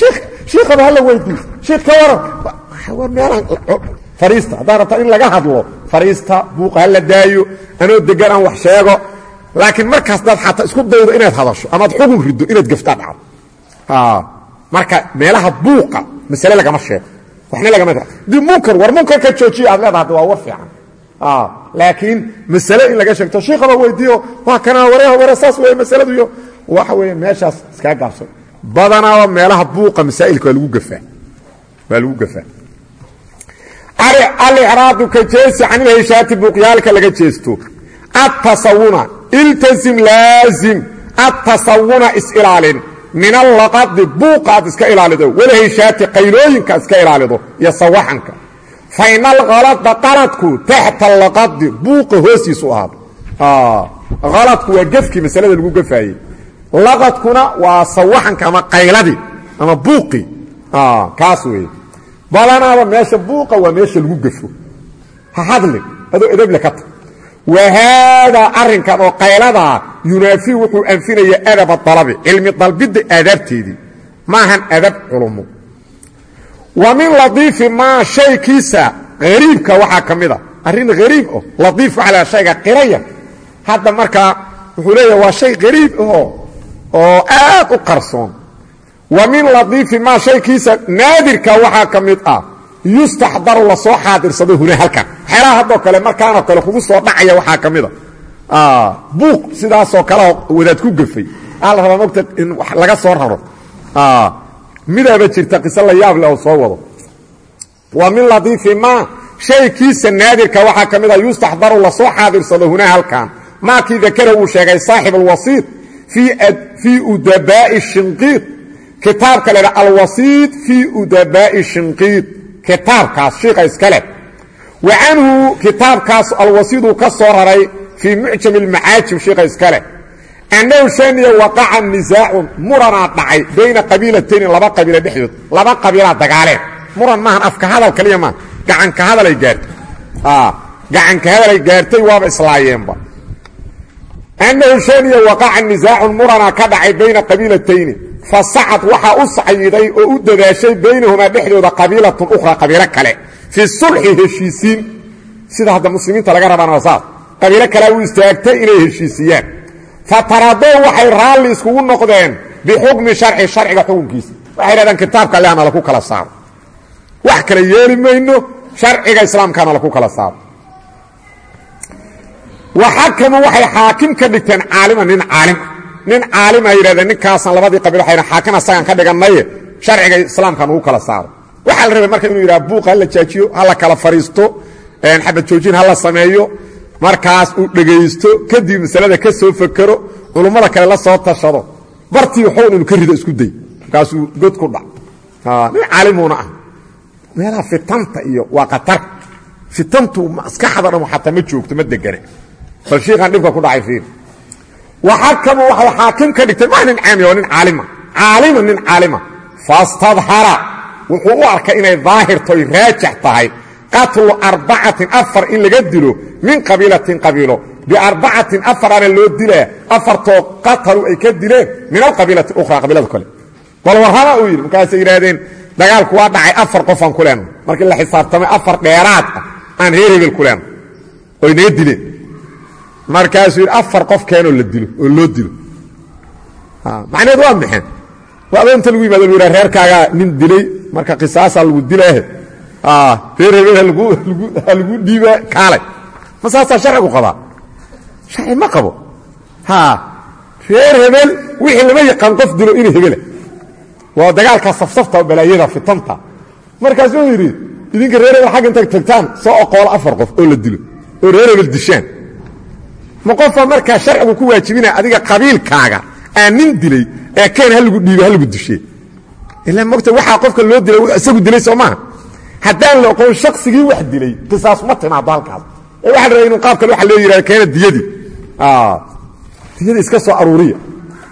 shiikh shiikhaba hala weydiis shiikh ka waran war meelaan fariista haddaad rabtaa in laga hadlo fariista buuqa ha la daayo anoo degan aan wax sheego. Laakiin markaas daad xataa isku daydo inaad hadasho amaad xugun riddo inaad gaftaa dhacdo marka meelaha buuqa masale lagama sheego. Waxna lagama di munkar war munkarka joojiya aad leedaha waa war fiican. Laakiin masale in laga sheegto. Shiikhaba weydiiyo waa kana wareha ware saas weeye masaladu iyo. Waxa weeye meeshaas iskaa gaabsan badanaaba meelaha buuqa masaa'ilka waa lagu gafaa. Waa lagu gafaa alicraadu ka jeesi can ilhayshaati buuqyaalka laga jeesto. Atasawuna iltazim laazim. Atasawuna is-ilaalin min allaqadi buuqa aad iska ilaalido. Walhayshaati qaylooyinka iska ilaalido. Iyo sawaxanka. Fa ina alhalada qaladku taxta alaqadi buuqa hoostiisu ahaado. Haladku waa gefkii masalada lagu gafaayey laqadkuna waa sawaxanka ama qayladii ama buuqii kaas weeye badanaaba meesha buuqa waa meesha lagu gafo ha hadlin adoo edeble ka ta wa haadaa arrinkan oo qayladaa yunaafi wuxuu anfinaya adaba dalabi cilmi dalbidda aadaabteedii maahan adab culumo wa min ladiifi maa shaykiisa hariibka waxaa ka mid a arrin hariib oh ladiif waxa la shayga qiraya. Hadda markaa wuxuu leeyahay waa shay hariib aho oo aad u qarsoon wa min ladiifi maa shaykiisa naadirka waxaa ka mid ah. Yustaxdaru la soo xaadirsado huna halkan. Waxyaalaha haddoo kale markaanoo kale kugu soo dhacaya waxaa ka mida buuq sidaasoo kaleo wadaad ku gafay. Aa la rabaa mogta in laga soo raro. Midaaba jirta qiso la yaab leh oo soo wado. Wa min ladiifi maa shaykiisa naadirka waxaa ka mid ah. Yustaxdaru la soo xaadirsado huna halkan. Maakii dakara uu sheegay saaxib alwasiid fii udabaa'i shinqiid kitaabka la ydhaha alwasiid fii udabaa'i shinqiid. Kitaabkaas shiika iskale wa canhu kitaabkaas alwasiiduu ka soo raray fii mucjam اlmacaajib shiika iskale annahu shaniya waqaca nisaacun muranaa dhacay bayna qabiilatayni laba qabiila dhexdood laba qabiilaa dagaaleen muran maahan afka hadal kaliya maaha gacanka hadalay gaartay. Gacanka hadalay gaartay waaba islaayeenba. Annahu shaniya waqaca nisaacun muranaa ka dhacay bayna qabiilatayni fasacad waxaa u sacyiday oo u dadaashay baynahumaa dhexdooda qabiilatun ukhra qabiilo kale. Fii sulxi heshiisiin. Sida hadda muslimiinta laga rabaana waa saas qabiilo kalea u istaagtay inay heshiisiyaan. Fataradow waxay raalli iskugu noqdeen bixukmi sharci sharciga xukunkiisa. Waxay dhahdeen kitaabka allehana laku kala saaro. Wax kale yeeli mayno sharciga islaamkaana laku kala saaro. Waxakamu waxay xaakim ka dhigteen nin caalima yidhahdeen ninkaasan labadii qabiil waxayna xaakim asagaan ka dhigannaye sharciga islaamkan ugu kala saaro. Waxaa la rabay marka inuu yidhaha buuq hala jaajiyo hala kala fariisto xabad joojin hala sameeyo markaas uu dhegaysto kadib masalada ka soo fakero culummada kale la soo tashado. Bartii waxown inu ka rido isku day markaasuu god ku dhac. Nin caalimuuna ah. Meelaha fitanta iyo waa qatar fitantu maskaxda dhamo xataa ma joogto ma degane bal shiikan dhibka ku dhacay fiir waxakamu waxay xaakim ka dhigtay maa nin caami oo nin caalima caalima nin caalima fastadhara wuxuu u arkay inay daahirtoy raajax tahay qatlu arbacatin afar in laga dilo min qabiilatin qabiilo biarbacatin afaraana loo dilaa afartoo qatalu ay ka dileen min alqabiilati ukhra qabiilada kale bal warrama uu yidhi markaasay yidhaahdeen dagaalku waa dhacay afar qofaan ku leenno markii la xisaabtamay afar dheeraad ah aan reer hebel dileen markaasuu yidhi afar qof keenoo la dilo oo loo dilo. Macneed waa maxeen waa adoonta lagu yimaado lu yidhaha reerkaagaa nin dilay marka qisaasaa lagu dilaahe reer hebel ha lagu dhiiba kaalay. Ma saasaa sharcigu qabaa? Sharci ma qabo. Reer hebel wixii lama yaqaan qof dilo inay hebela waa dagaalkaa safsafta balaayada fitanta. Markaasuu yidhi idinka reer hebel xagga intay tagtaan soo oqoola afar qof oo la dilo oo reer hebel dishaan ma qofa markaa sharcigu ku waajibina adiga qabiilkaaga aan nin dilay ee keen ha lagu dhiibo ha lagu dushe ila mogta waxaa qofka loo dilay isagu dilay soo maaha haddaan la oqoon shaksigii wax dilay qisaas ma timaado halkaas ee waxa la rabaa inu qaab kale waxa loo yidhahda keena diyadii diyadii iska soo aruuriya.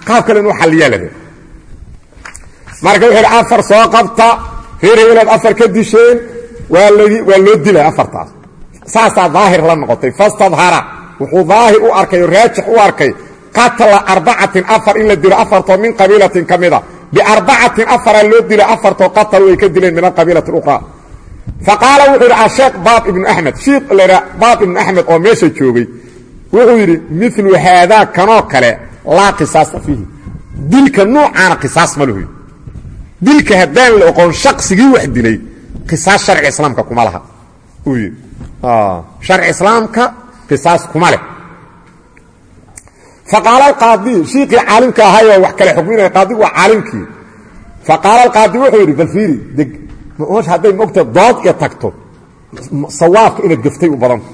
Qaab kale inuu xalliyaa la rabaa marka wuxuu yidhi afar soo qabta reer hebelaad afar ka disheen waa loo dilay afartaas saasaa daahir la noqotay fastadhara wuxuu daahir u arkay oo raajix u arkay qatla arbacatin afar in la dilo afartoo min qabiilatin ka mida. Biarbacatin afaraa loo dilay afartoo qatalu ay ka dileen min alqabiilati ukhraa faqaala wuxuu yidhi asheekh baab ibnu axmed shiikh laydha baab ibnu axmed oo meesha joogay wuxuu yidhi milu haadaa kanoo kale laa qisaasa fiihi. Dilka nuucaana qisaas ma lehu dilka haddaan la oqoon shaqsigii wax dilay qisaas sharciga islaamka kuma laha. Uu yidhi sharci islaamka qisaas kuma leh. Faqaala alqaadi shiikii caalimka ahayoo wax kale xukminaya qaadigu waa caalimkii. Faqaala alqaadi wuxuu yidhi bal fiiri deg msh hadday mogta dood iyo tagto sawaabka inaad gaftay u badanta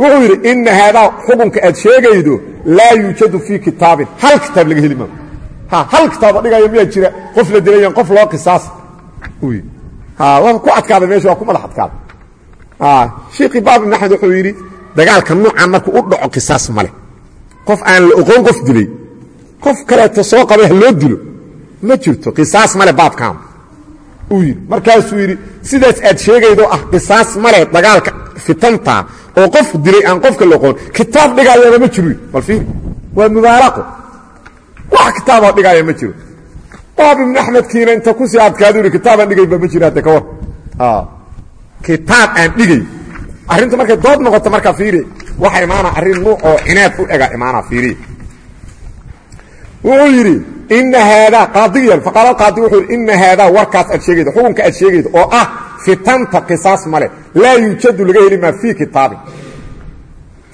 wuxuu yidhi ina haadaa xukunka aad sheegaydo laa yuujadu fii kitaabin. Hal kitaab laga heli maayo hal kitaaba dhigaya miyaa jira qof la dilayan qof loo qisaas. Waa ku adkaaday meesha waa ku madax adkaaday shiikii baab ibn axmed wuxuu yidhi dagaalka nuucan markuu u dhaco qisaas ma leh. Qof aan la oqoon qof dilay qof kaleeto soo qabay ha loo dilo ma jirto qisaas male baabkan. Uu yidhi markaasuu yidhi sidaas aad sheegaydo ah qisaas male dagaalka fitanta oo qof dilay aan qofka la oqoon kitaab dhigaayaba ma jiro bal fiiri waa mubaalaqo wax kitaaboo dhigaaya ma jiro. Baab ibnu axmedkiina inta adkaadu yidhi kitaabaan dhigayba ma jiro hadde ka war. Kitaab aan dhigay arrintu markay dood noqoto markaa fiiri waxa imaana arrin nuuc oo cinaad u ega imaana fiiri. Wuxuu yidhi ina haadaa qaadiga faqaala qaadi wuxuu yidhi ina haadaa warkaas aad sheegaydo xukunka aad sheegaydo oo ah fitanta qisaas male laa yuujadu laga heli maa fii kitaabin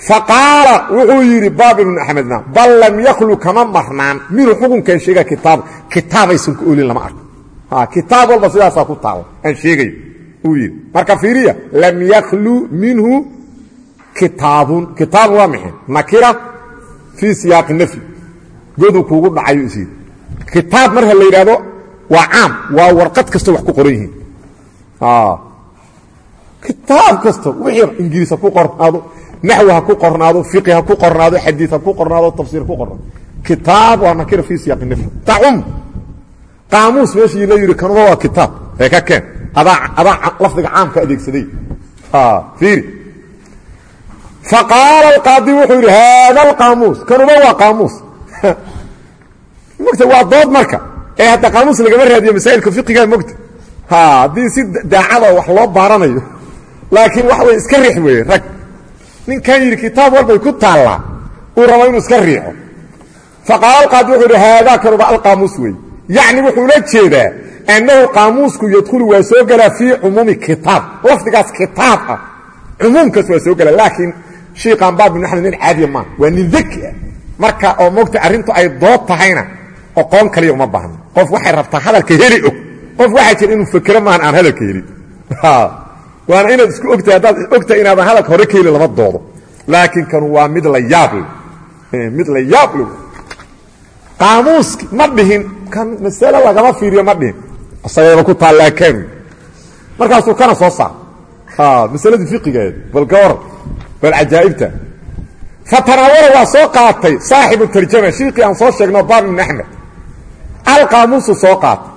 faqaala wuxuu yidhi baab ibnu axmedna bal lam yakhlu kama marnaan minhu xukunkaan sheega kitaab kitaabaysan ku olin lama arko. Kitaab walba sidaasaa ku taala aan sheegayo uu yidhi. Marka fiiriya lam yakhlu minhu kitaabun. Kitaab waa maxay? Nakira fii siyaaqi nafyi godu kuugu dhacayo is yidhi kitaab marka la yidhaahdo waa caam waa warqad kastoo wax ku qoran yihiin. Kitaab kasto wixii ingiriis ha ku qornaado naxwi ha ku qornaado fiqi ha ku qornaado xadiid ha ku qornaado tafsiir ku qornaado. Kitaab waa nakira fii siyaaqi nafyi tacum qaamuus meeshii la yidhi kanuba waa kitaab. Ee ka keen adaa lafdiga caamka adeegsaday. Fiiri. Faqaala alqaadi wuxuu yidhi haada alqaamuus. Kanuba waa qaamuus. Mogta waa dood marka. Ee hadda qaamuus lagama raadiyo masaa'ilka fiqiga mogta haddii si daacada wax loo baaranayo laakiin wax way iska riix weeye rag. Ninkan yidhi kitaab walbay ku taallaa. Uu rabo inuu iska riixo. Faqaala alqaadi wuxuu yidhi haadaa kanuba alqaamuus weeye yacni wuxuu la jeedaa annahu qaamuusku yadkhulu waa soo gelaa fii cumuumi kitaab. Lafdigaas kitaab ah. Cumuumkaas waa soo gela laakiin shiikan baab bin axmed nin caadiya maaha waa nin daki ah. Marka oo mogta arrintu ay dood tahayna oqoon kaliya uma baahno qof waxay rabtaa hadalka heli og. Qof waxaa jira inuu fakero maahan aan hadalka helin waana inaad isku ogtahay haddaad ogtahay inaadan hadalka hore ka helin lama doodo. Laakiin kanu waa mid la yaab le mid la yaab le qaamuuski ma dhihin. Kan masale lagama fiiriyo ma dhihin isagayba ku taallaa kanu markaasuu kana soo saar. Masaladii fiqigeed bal ka war bal cajaa'ibta. Fatanaawala waa soo qaatay saaxibu tarjama shiiqii aan soo sheegno baab ibn axmed. Alqaamuusu soo qaatay.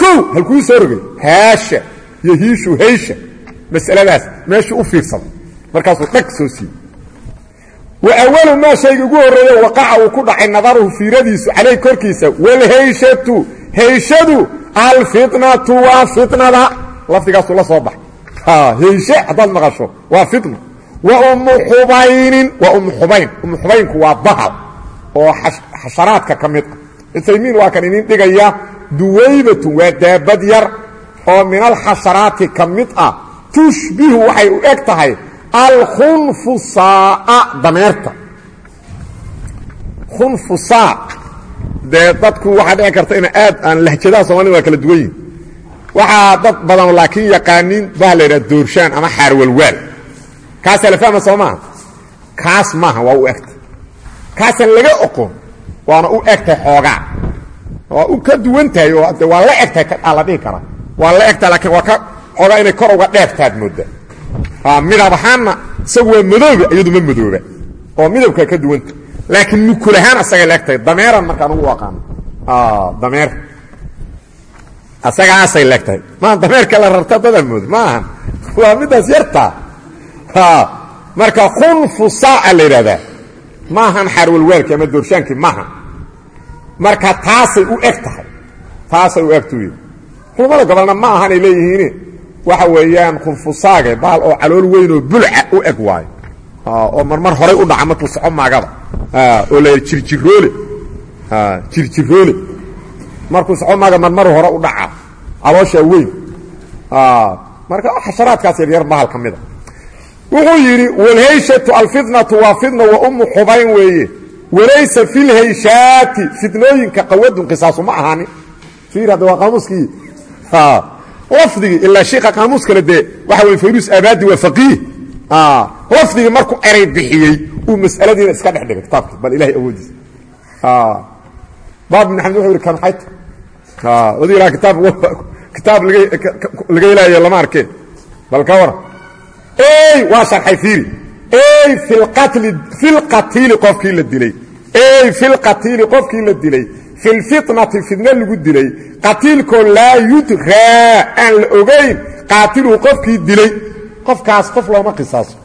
Kow halkuu soo rogay haasha iyo hiishu haysha masaladaas meeshuu u fiirsaday. Markaasuu dhag soo siiyey. Wa awalu maa shayga ugu horreeyo waqaca uu ku dhacay nadaruhu fiiradiisu caleyh korkiisa walhayshatu hayshadu alfitnatu waa fitnada. Lafdigaasuu la soo baxay. Hayshe haddaad maqasho waa fitna. Wa ummu xubaynin waa ummu xubayn ummu xubaynku waa bahal oo xasharaadka ka mid ah. Uthaymiin waa kan idin dhigaya duwaybatun waa daabad yar oo min alxasharaati ka mid ah. Tushbihu waxay u eg tahay alkhunfusaa dameerta. Khunfusaa dee dadku waxaa dhici karta ina aad aan lahjadaha somalida waa kala duwan yihiin waxaa dad badan laakiin yaqaaniin baa la yidhaha doorshaan ama xaarwalwaal. Kaasaa la fahma soo maaha? Kaas maaha waa u egta kaasaan laga oqon waana u egtahay xoogaa. Waa u ka duwan tahay oo de waa la egtahay aa la dhihi karaa waa la egtahay laakiin waa ka xoogaa inay kor uga dheertaad mooda. Midab ahaanna isagu waa madooba iyadu ma madooba oo midabkaa ka duwanta laakiin mukul ahaan asagay la egtahay. Dameeran markaan ugu aqaano dameer. Asagaasay la egtahay. Maa dameerka la rarta dadaa mooda ma ahan waa midaas yartaa marka khunfusaaca la yidhahdaa maahan xaarwalwaalki ama doorshaanki maaha marka taasay u eg tahay. Taasay u egtu culmada gobolna ma ahanay leeyihiin waxa weeyaan khunfusaage baal oo calool weyn oo bulca u eg waayo oo marmar horay u dhaca markuu soco maagada oo la jirjiroole jirjiroole markuu soco maaga marmaru hore u dhaca. Calooshaa weyn. Marka xasharaadkaas yaryar bahal ka mida. Wuxuu yidhi walhayshatu alfitnatu waa fitna wa umu xubayn weeye. Walaysa fi lhayshaati fitnooyinka qawadun qisaasu ma ahaanin. Fiir hadda waa qaamuuskii lafdigii ilaa shiika qaamuus kale dee waxa wey fayrus abaadi waa faqiih. Lafdigii markuu eray bixiyey uu mas'aladiina iska dhex dhigay kitaabkii bal ilahay awoodiisa baab ibn xamed wuxuu yidhi kan xayta wadi ilaa kitaab kitaab laga helaayo lama arkeen. Bal ka waran. Ey waa sharxay fiiri. Ey fi lqatiili qofkii la dilay. Ey fi lqatiili qofkii la dilay. Fi lfitnati fitne lagu dilay. Qatiilkoo laa yudraa. Aan la ogayn qaatiluhu qofkii dilay. Qofkaas qof looma qisaaso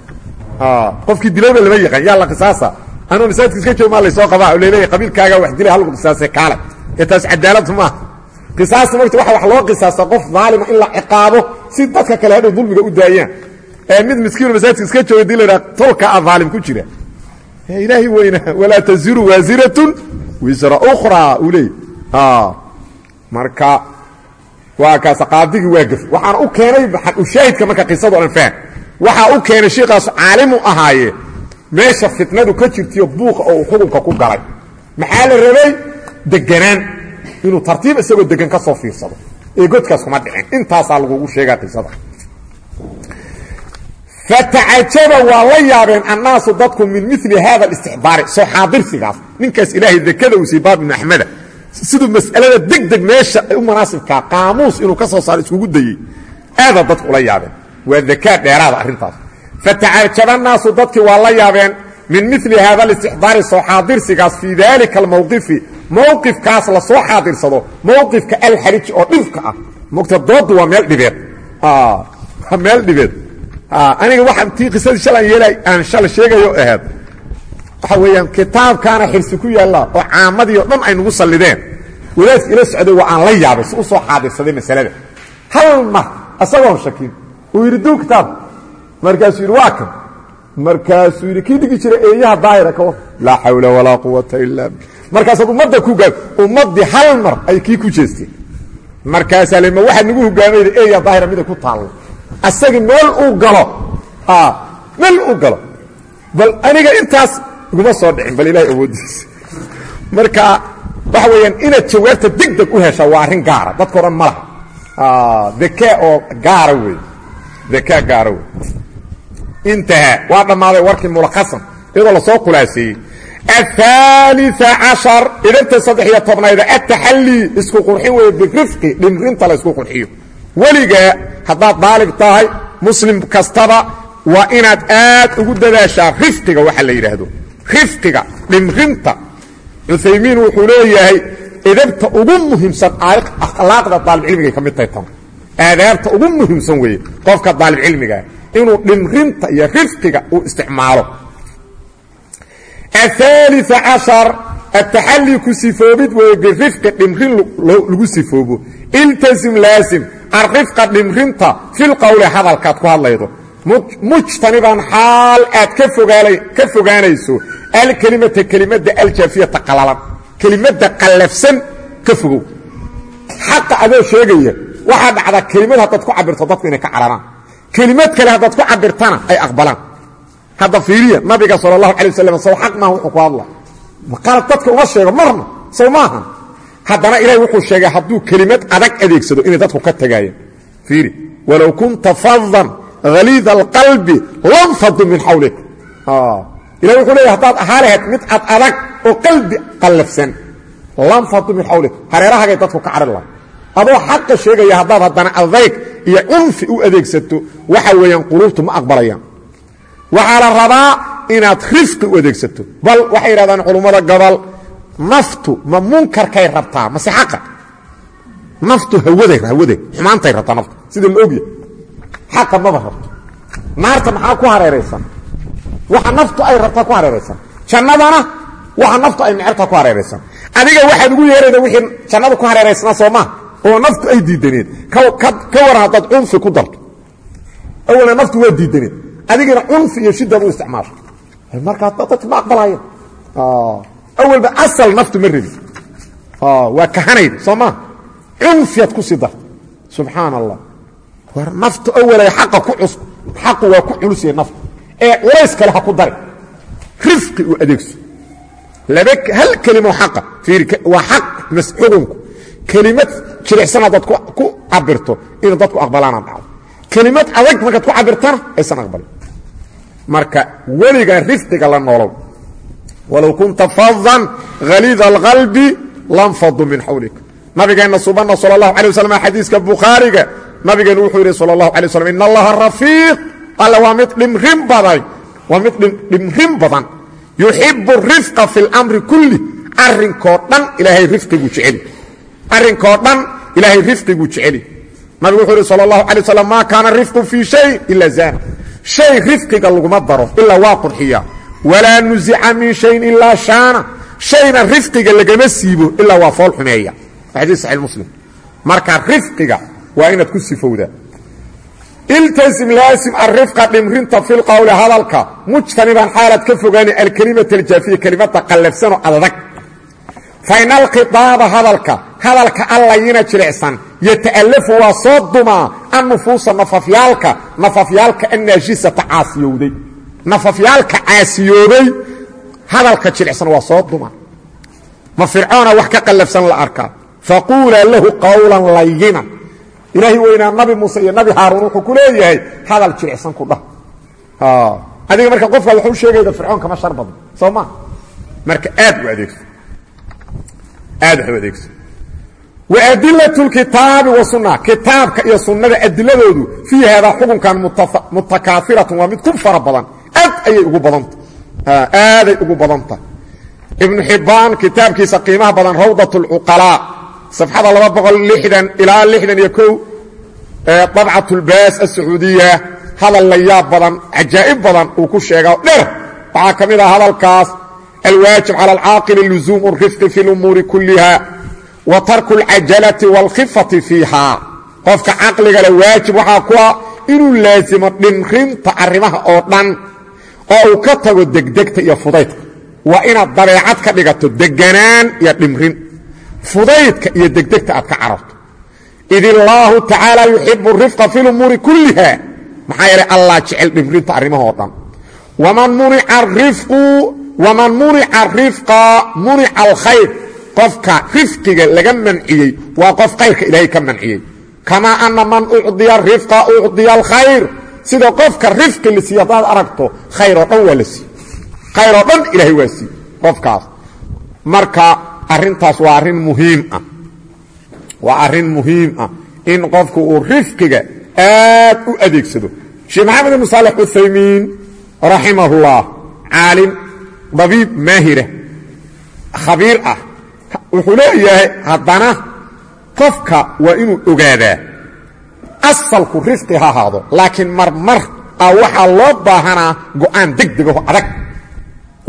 qofkii dilayba lama yaqaan yaa la qisaasa. Anuu masaajidka iska joog maa laysoo qabaa oo la leeyahay qabiilkaaga wax dilay halagu qisaasay kaale. Ee taas cadaalad maaha qisaasta marta waxa wax loo qisaasta qof daalima in la ciqaabo si dadka kale hadhow dulmiga u daayaan. Ee mid miskiinu masaajidka iska jooga dii laydhaha tolka a daalim ku jira. Ilaahay weyna walaa taziru waasiratun wisra ukhraa uu leey marka waa kaas qaadigii waa gaf. Waxaana u keenay ushaahidka marka qisadu aan faham waxaa u keenay shiikaas caalimu ahaaye meesha fitnadu ka jirtiyo buuqa oo uu xukunka ku galay. Maxaa la rabay? Deganaan inuu tartiib isagoo degan ka soo fiirsado. Ee godkaas kuma dhicin. Intaasaa lagugu sheegaa qisada fatacajaba waa la yaabeen annaasu dadku min mili hada istixbaari soo xaadirsigaas. Ninkaas ilaahay dekada uu siiyey baab ibnu axmeda siduu mas'alada deg deg meesha u munaasibkaa qaamuus inuu ka soo saaro iskugu dayey aadaa dadku ula yaabeen waa dakaa dheeraada arrintaas. Fatacajaba annaasu dadkii waa la yaabeen min mili hada alistixdaari soo xaadirsigaas fii dalika almowqifi mowqifkaas la soo xaadirsado mowqifka alxariji oo dhibka ah. Mogta doodu waa meel dhibeed. Waa meel dhibeed. Aniga waxaan tii qisadii shalan yeelay aan shala sheegayo ahayd. Waxa weeyaan kitaabkaana xirsi ku yaalla oo caamadii o dhan ay nagu sallideen. Wadaadki ila socday waa aan la yaabay si u soo xaadirsaday masalada. Hal mar isagoon shakin uu yidhi duu kitaab. Markaasuu yidhi waa kan. Markaasuu yidhi kii dhigi jiray eeyaha daahira laa xawla walaa quwata ila markaasaad ummadda ku gaab ummaddii hal mar ay kii ku jeesteen markaasaa le ma waxaad nagu hogaamayda eeya daahira mida ku taallo asagii meel uu galo meel uu galo. Bal aniga intaas iguma soo dhicin bal ilahay awoodiisa marka waxa weeyaan inaad jawaabta deg deg u hesha waa arrin gaara. Dadka o dhan ma laha. Dekaa oo gaara wey dekaa gaara wey intahaa waa dhammaaday warkii mulakhasan iyadoo lasoo khulaaseeyey aلثالث caشhaر idabta saddex iyo tobnayda ataxallii isku qurxin weeye birifqi dhimrinta la isku qurxiyo weligaa haddaad daalib tahay muslim kastaba waa inaad aad ugu dadaashaa rifqiga waxa la yidhaahdo rifqiga dhimrinta cuthaymiin wuxuu leeyahay idabta ugu muhiimsan akhlaaqda daalibcilmigay ka mid tahay tan aadaabta ugu muhiimsan weeye qofka daalib cilmigaa inuu dhimrinta iyo rifqiga uu isticmaalo. Aali cashar ataxalli ku sifoobid weeye birifqi dhimrin lagu sifoobo. Iltasim laasim arrifqa dhimrinta fil hadalkaad ku hadlaydo. Mujtaniban xaal aad ka fogaanayso alkelimata kelimada aljaafiyata qalalan. Kelimada qallafsan ka fogow. Xaqa adoo sheegaya waxaa dhacda kelimad haddaad ku cabirto dadku inay ka cararaan. Kelimad kale haddaad ku cabirtana ay aqbalaan. Hadda fiiriya nabiga sal اlahu alay waslam sow xaq maaha? Wuxuu ku hadla maqaalad dadka uma sheego marna sow maaha haddana ilahay wuxuu sheegay hadduu kelimad adag adeegsado inay dadku ka tagaayeen fiiri walow kunta fadan haliida alqalbi lanfadu min xawlik ila wuxuu leeya hadaad ahaa lahayd mid ad adag oo qalbi qallafsan lanfadu min xawlik hareerahagay dadku ka carir laha adoo xaqa sheegaya haddaad haddana adayg iyo cunfi u adeegsato waxa weeyaan quluubtu ma aqbalayaan. Waxaa la rabaa inaad rifqi u adeegsato. Bal waxay yidhahdaan culummada gobol naftu ma munkarkay rabtaa mase xaqa. Naftu hawaday hawaday xumaantay rabtaa naftu. Sida la ogya xaqa maba rabto. Naarta maxaa ku hareeraysan waxa naftu ay rabtaa ku hareeraysan jannadana waxa naftu ay mecertaa ku hareeraysan adiga waxaad ugu yeerayda wixii jannada ku hareeraysnaa soo maa oo naftu ay diidaneed ka waran haddaad cunfi ku darto. Awalna naftu waa diidaneed adigina cunfi iyo shidaad u isticmaasho markaa dadka ma aqbalayan awalba asal naftu ma rabin. Waa kahanayd soo maa cunfiyaad ku sii darta war naftu awalay xaqa ku cus xaqu waa ku culusyahay naftu. Ee culays kale ha ku dari rifqi u adeegso. Laba hal kelimo xaqa waa xaq xukunku kelimad jilicsan haddaad ku cabirto ina dadku aqbalaanaan dhacdo kelimad adag markaad ku cabirtana aysan aqbalin marka weligaa rifqiga la noolow walow kunta fadan haliida alqalbi lanfadu min xawlik nabigeenna subana sal اlahu alيه waslam xadiiska bukhaariga nabigeenu wuxuu yidhi sal اlahu alay waslam in allaha rafiiq alle waa mid dhimrin badan waa mid dhimrin badan yuxibu rifqa fi اlamri kulli arrinkoo dhan ilaahay rifqiguu jeceli arrinkoo dhan ilaahay rifqiguu jeceli. Nabigu wuxuu yidhi sal اlahu alay waslam ma kaana rifqu fii shay ila zana shay rifqiga laguma daro ilaa waa qurxiya. Walaa nuzica min shayin ilaa shaana. Shayna rifqiga lagama siibo ilaa waa fool xumeeya. Xadiis saxiix muslim. Marka rifqiga waa inaad ku sifowdaa iltasim laasim arifqa dhimrinta fi lqowli hadalka. Mujtaniban xaalaad ka fogaani alkelimata aljaafiya kelimada qallafsanoo adag fa in alkhitaaba hadalka. Hadalka allayina jilicsan. Yata'alafu waa soo dumaa annufuusa nafafyaalka. Nafafyaalka annaajisata caasiyowday nafafyaalka caasiyoobay hadalka jilicsan waa soo dumaa. Ma fircoona wax ka qallafsan la arkaa? Faquulaa lahu qawlan layinan ilaahay weynaa nabi muuse iyo nabi haaruun wuxuu ku leeyahay hadal jilicsan ku dhah. Adiga marka qofkaad wax u sheegayda fircoon kama shar badan. Soo ma? Marka aad u adeegso aad u adeegso wa adilat lkitaabi wa sunna. Kitaabka iyo sunnada adiladoodu fii xukunkan mutakaafiratun waa mid ku fara badan. Aad ayay ugu badanta. Ugu badanta. Ibnu xibbaan kitaabkiisa qiimaha badan rawdat اlcuqalaa safxada laba boqol lixdan ilaa lixdan iyo kow ee dabcat اlbaas asacuudiya hadal la yaab badan cajaa'ib badan uu ku sheega dher waxaa ka mid ah hadalkaas alwaajib cala alcaaqili luzuum rifqi fi lumuuri kuliha wa tarku اlcajalati wاlkhifati fiiha qofka caqliga le waajib waxaa ku ah inuu laasimo dhinrinta arrimaha oo dhan oo uu ka tago degdegta iyo fudaydka waa inaad dabeecad ka dhigato deganaan iyo dhimrin fudaydka iyo degdegta aad ka cararto id illaahu tacaala yuxibu rifqa fi lumuuri kulliha maxaa yeelay allah jecel dhimrinta waman munica rifqa munica alkhayr qofka rifqiga laga manciyey waa qof khayrka ilaahay ka manciyey. Kamaa ana man ucdiya rifqa ucdiya alkhayr sida qofka rifqi la siiye haddaad aragto khayr oo dhan waa la siiye khayr oo dhan ilaahay waa siiye qofkaas. Marka arrintaas waa arrin muhiim ah. Waa arrin muhiim ah in qofku uu rifqiga aad u adeegsado. Sheekh maxamed ibnu saalex uthaymiin raximahullah caalim dabiib maahira khabiir ah. Wuxuu leeyahay haddana qofka waa inuu ogaadaa asalku rifqi ha ahaado laakiin marmar ah waxaa loo baahanaa go'aan deg degaho adag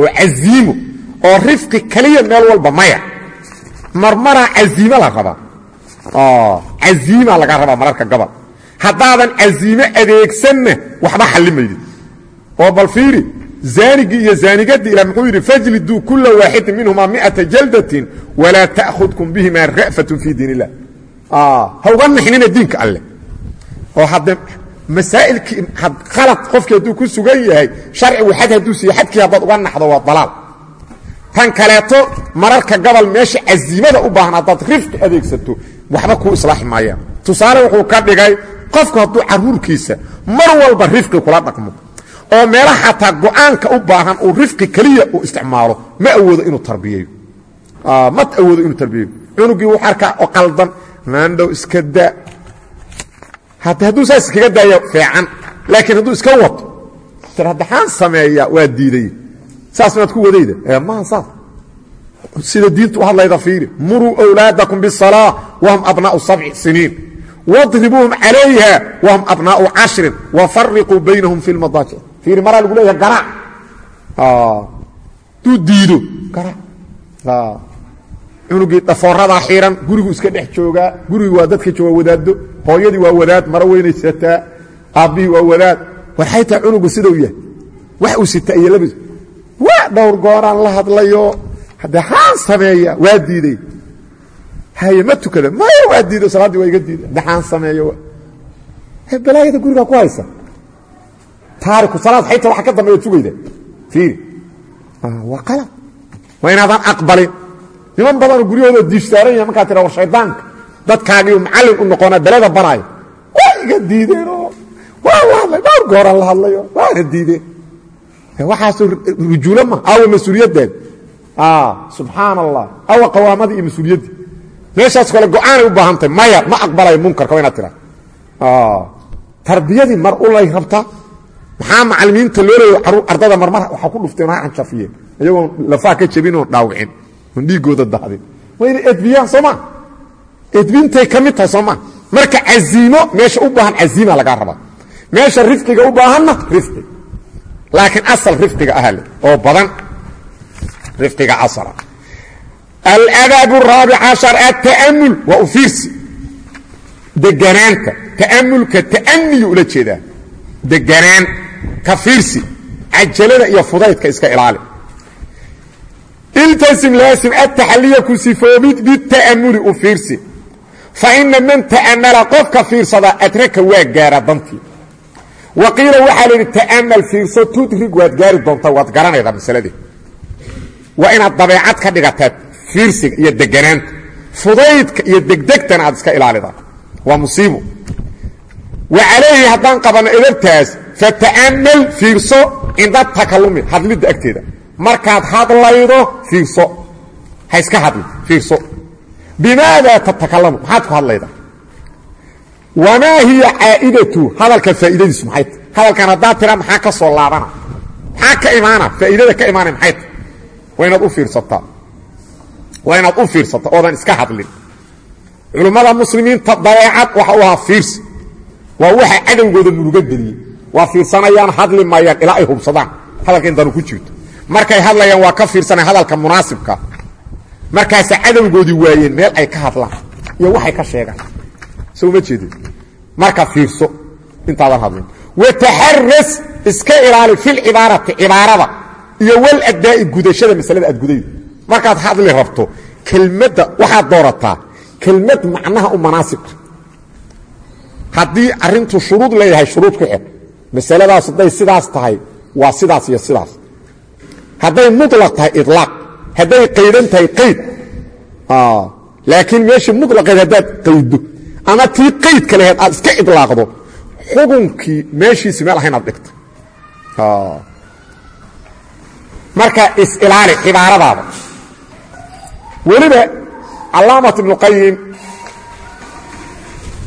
oo casiimo oo rifqi keliya meel walba maya. Marmaraa casiimo la rabaa. Casiima laga rabaa mararka gobol. Haddaadan casiimo adeegsanna waxba xallimaydid oo bal fiiri zaanigii iyo zaanigadii ila muxuu yidhi fajliduu kula waaxidin minhumaa miata jaldatin walaa ta'khudkum bihimaa ra'fatun fii diin illah ha uga nixnina diinka alleh oo hadde masaa'ilkii khalad qofkii hadduu ku sugan yahay sharcigu xad hadduu siiye xadkii haddaad uga naxdo waa dalaal. Tan kaleeto mararka gobol meesha casiimada u baahan haddaad rifqi adeegsato waxba kuu islaaxi maayaan. Tusaale wuxuu ka dhigay qofku hadduu carruurkiisa mar walba rifqi kula dhaqmo oo meelaha xataa go'aanka u baahan uu rifqi keliya uu isticmaalo ma awoodo inuu tarbiyeeyo. Ma awoodo inuu tarbiyeeyo. Cunugii wuu arkaa oo qaldan maandhow iska daa. Hadduu saas iskaga daayo fiican. Laakiin hadduu iska wato daxaan sameeya waa diiday saas maad ku wadayda? Maha saas. Sida diintu u hadlayda fiiri muruu wlaadakum bisalaa wahum abnaau sabci siniin. Wadribuuhum calayha wahum abnaau cashrin wafariquu baynahum fi lmadaajic fiiri maraa lagu leeyaha garaac duu diido. Garaac cunugii dhafooradaa xiiran gurigu iska dhex joogaa gurigi waa dadka jooga wadaado hooyadii waa wadaad mara weynaysataa aabbihii waa wadaad. War xaytaa cunugu sidau yahay? Wax uu sita iyo labis waa dhowr gooraan la hadlayo. Haddee xaan sameeya waa diiday. Haye ma tukada. Maya waa diido salaaddii waa iga diiday. Haddee xaan sameeyo balaayada gurigaa ku haysa xayta waxa ka dambeeya sugayda. Fiiri waa qalad waa inaadaan aqbalin. Niman badanoo guryahooda diishtaaran yahay markaa tira war shaydaanka dadkaagiiu macallin u noqonaa beleda baraayo waa iga diideenoo waa la hadlay. Dhowr gooraan la hadlayo waana diideen. Waxaasu rujuulo ma. Awa mas'uuliyaddeed. Subxaan allah awa qawaamadii iyo mas'uuliyaddii meeshaas kale go'aanay u baahan tahay. Maya ma aqbalayo munkarka waa inaad tiraa tarbiyadii mar ulay rabtaa maxaa macalimiinta loo leeya ardada marmar waxaa ku dhufteen ha canjafiyeen iyagoon lafaa ka jabin oon dhaawicin oon dhiigooda dahdin. Waa inay edbiyaan sooma edbintay ka mid tahay sooma marka caziimo meesha u baahan caziima lagaa rabaa. Meesha rifqiga u baahanna rifqi. Laakiin asal rifqiga ahale oo badan rifqiga asala aladaab الraabic cashar ata'amul waa u fiirsi. Deganaanta ta'amulka ta'aniyu ula jeedaa. Deganaan ka fiirsi cajalada iyo fudaydka iska ilaali. Iltasim laasim ataxaliya ku sifoobid bita'amuli u fiirsi. Faina man ta'amala qofka fiirsada adraka waa gaara dantii wa qiila waxaa la yidhi ta'amal fiirso tudrig waad gaari doontaa waad garanaydaa masaladii. Waa inaad dabeecad ka dhigataa fiirsiga iyo deganaanta fudaydka iyo degdegtana aad iska ilaalidaa. Waa musiibo wa calayhi haddaan qabanno fata'amal fiirso cinda takalumi hadlidda agteeda. Markaad hadlaydo fiirso. Ha iska hadli fiirso. Bimaada tatakalamu maxaad ku hadlaydaa wamaa hiya caa'idatu? Hadalka faa'iidadiisu maxay? Tahy hadalkan haddaad tira maxaa ka soo laabana? Maxaa ka imaana? Faa'iidada ka imaanay maxay? Tahy waa inaad u fiirsataa waa inaad u fiirsataa oodan iska hadlin. Culummada muslimiinta dabeecad waxa u ahaa fiirsi waa waxa cadowgooda muruga geliyey waa fiirsanayaan hadli maayaan ilaa ay hubsadaan. Hadalka intanu ku jirto. Markay hadlayaan waa ka fiirsanaya hadalka munaasibka. Markaasa cadowgoodii waayeen meel ay ka hadlaan iyo waxay ka sheegaan. Soo ma jeedin marka fiirso. Intaadan hadlin. Wataxaras iska ilaali filcibaarati cibaarada iyo wal addaa'i gudashada masalada aad gudaydo. Markaad hadli rabto kelmadda waxaad doorataa kelmad macnaha u manaasibka haddii arrintu shuruud leeyahay shuruud ku xir masaladaas hadday sidaas tahay waa sidaas iyo sidaas. Hadday mulaq tahay ilaaq hadday qaydan tahay qayd laakiin meeshii mulaqeed haddaad qaydo ama tii qaydka laheed aad iska idlaaqdo xukunkii meeshiisi meel ahaynaad dhigta marka is-ilaali cibaaradaada. Weliba calaamat ibnu qayim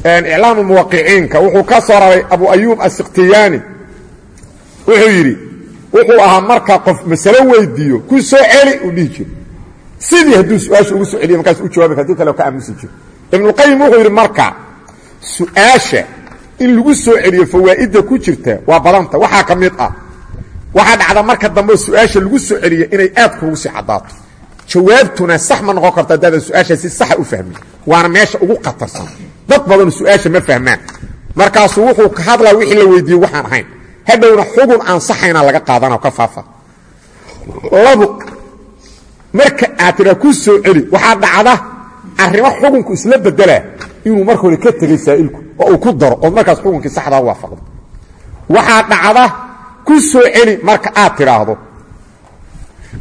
iclaam muwaqiciinka wuxuu ka soo raray abu ayuub asikhtiyaani wuxuu yidhi wuxuu marka qof masalo weydiiyo ku soo celi uu dhihi sidii hadduu su'aasha ugu soo celiya markaas u jawaabay haddii kale ka aamusi jiro ibnuqayim wuxuu yidhi marka su'aasha in lagu soo celiyo fawaa'idda ku jirta waa badanta. Waxaa ka ah. Waxaa dhacda marka dambe su'aasha lagu soo celiya inay aad kuugu sii caddaato jawaabtuna sax ma noqon karto haddaadan su'aasha si saxa u fahmin. Waana meesha ugu khatarsan. Dad badanu su'aasha ma fahmaan. Markaasuu wuxuu ka hadlaa wixii la weydiiyey waxaan ahayn. Hadhowna xugun aan saxayna laga qaadana ka faafa. Labo marka aad tiraa ku soo celi waxaa dhacda arrimo xukunku isla bedelaa inuu marka hore ka tegey saa'ilku oo uu ku daro oo markaas xukunkii saxdaa waafaqdo. Waxaa dhacda ku soo celi marka aad tidhaahdo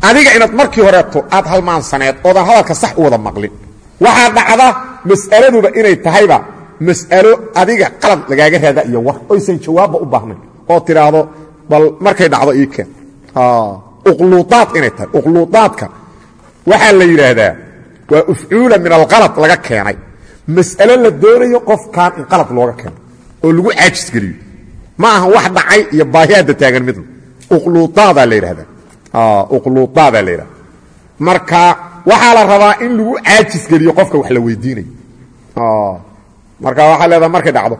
adiga inaad markii horeeto aad halmaansaneed oodan hadalka sax u wada maqlin. Waxaa dhacda mas'aladuba inay tahayba mas'alo adiga qalad lagaaga raada iyo war. Oysan jawaabba u baahnayn oo tidhaahdo bal markay dhacdo ii keen. Uqluudaad inay tahay. Uqluudaadka waxaa la yidhaahdaa waa ufcuula min alqalad laga keenay. Mas'alo la doonayo qofkan in qalad looga keeno oo lagu caajisgeliyo ma aha wax dhacay iyo baahiyaadda taagan midna uqluudaadaa la yidhahdaa uqluudaadaa la yidhahda marka waxaa la rabaa in lagu caajisgeliyo qofka wax la weydiinayo marka waxaa leedaha markay dhacdo.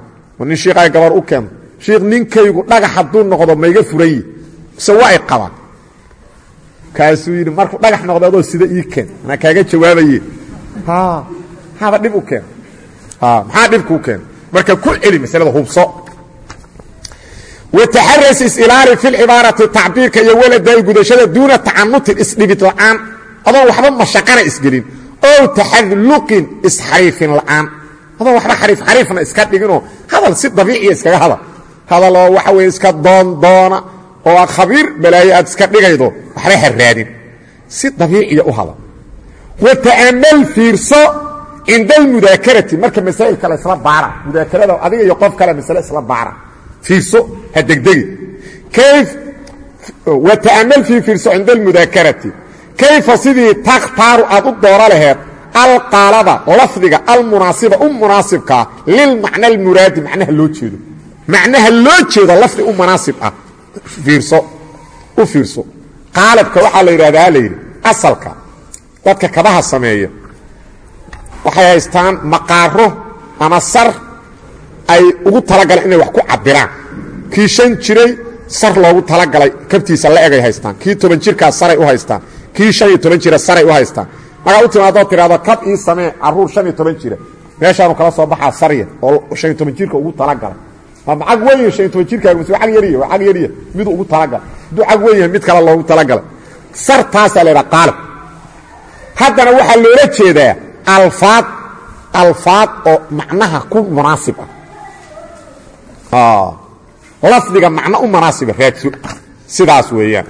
Nin shiikhay gabar u keento shiikh ninkaygu dhagax hadduu noqdo mayga furanyi mise waa y qabaan. Kaasuu yidhi markuu dhagax noqdo adoo sida ii keen. Anaa kaaga jawaabaye maxaaba dhib u keen? Maxaa dhibkuu keen? Marka ku celi masalada hubso wataxaras isilaali fi lcibaarati tacbiirka iyo waladaay gudashada duuna tacanutin isdhibid la'aan adoon waxba mashaqana isgelin ow taxadluqin isxariifin la'aan adoon waxba xariif xariifna iska dhiginoo hadal si dabiiciya iskaga hadal hadal oo waxa weye iska doondoona oo a khabiir balaayo aad iska dhigaydo waxba ha raadin si dabiiciya u hadal wa ta'amal fiirso cinda almudaakarati marka masaa'ilka la isla baara mudaakarada adiga iyo qof kale masale isla baara fiirso ha degdegi. Kayf wa ta'amal fii fiirso cinda almudaakarati. Kayfa sidii takhtaaru aad u dooro laheed alqaalada lafdiga almunaasiba u munaasibkaa lilmacna almuraadi macnaha loo jeedo. Macnaha loo jeedo lafdi u munaasib ah. Fiirso u fiirso. Qaalabka waxaa la yidhahdaa la yidhi asalka dadka kabaha sameeya waxay haystaan maqaaro ama sar ay ugu talagaleen inay wax ku cabiraan kii shan jiray sar loogu talagalay kabtiisa la egay haystaan. Kii toban jirkaas saray u haystaan. Kii shan iyo toban jira saray u haystaan. Markaa u timaadoo tidhahdo kab ii samee carruur shan iyo toban jira. Meeshaanu kala soo baxaa sarya oo shan iyo toban jirka ugu talagalay. Waa macag weyn shan iyo toban jirkaagu mise ag yariya waa ag yariya midu ugu talagalay. Hadduu cag weyn yahay mid kale loogu talagalay. Sartaasaa la yidhaha qaalib. Haddana waxaa loola jeedaa alfaad alfaad oo macnaha ku munaasib ah lafdiga macno u munaasiba raadso. Sidaas weeyaan.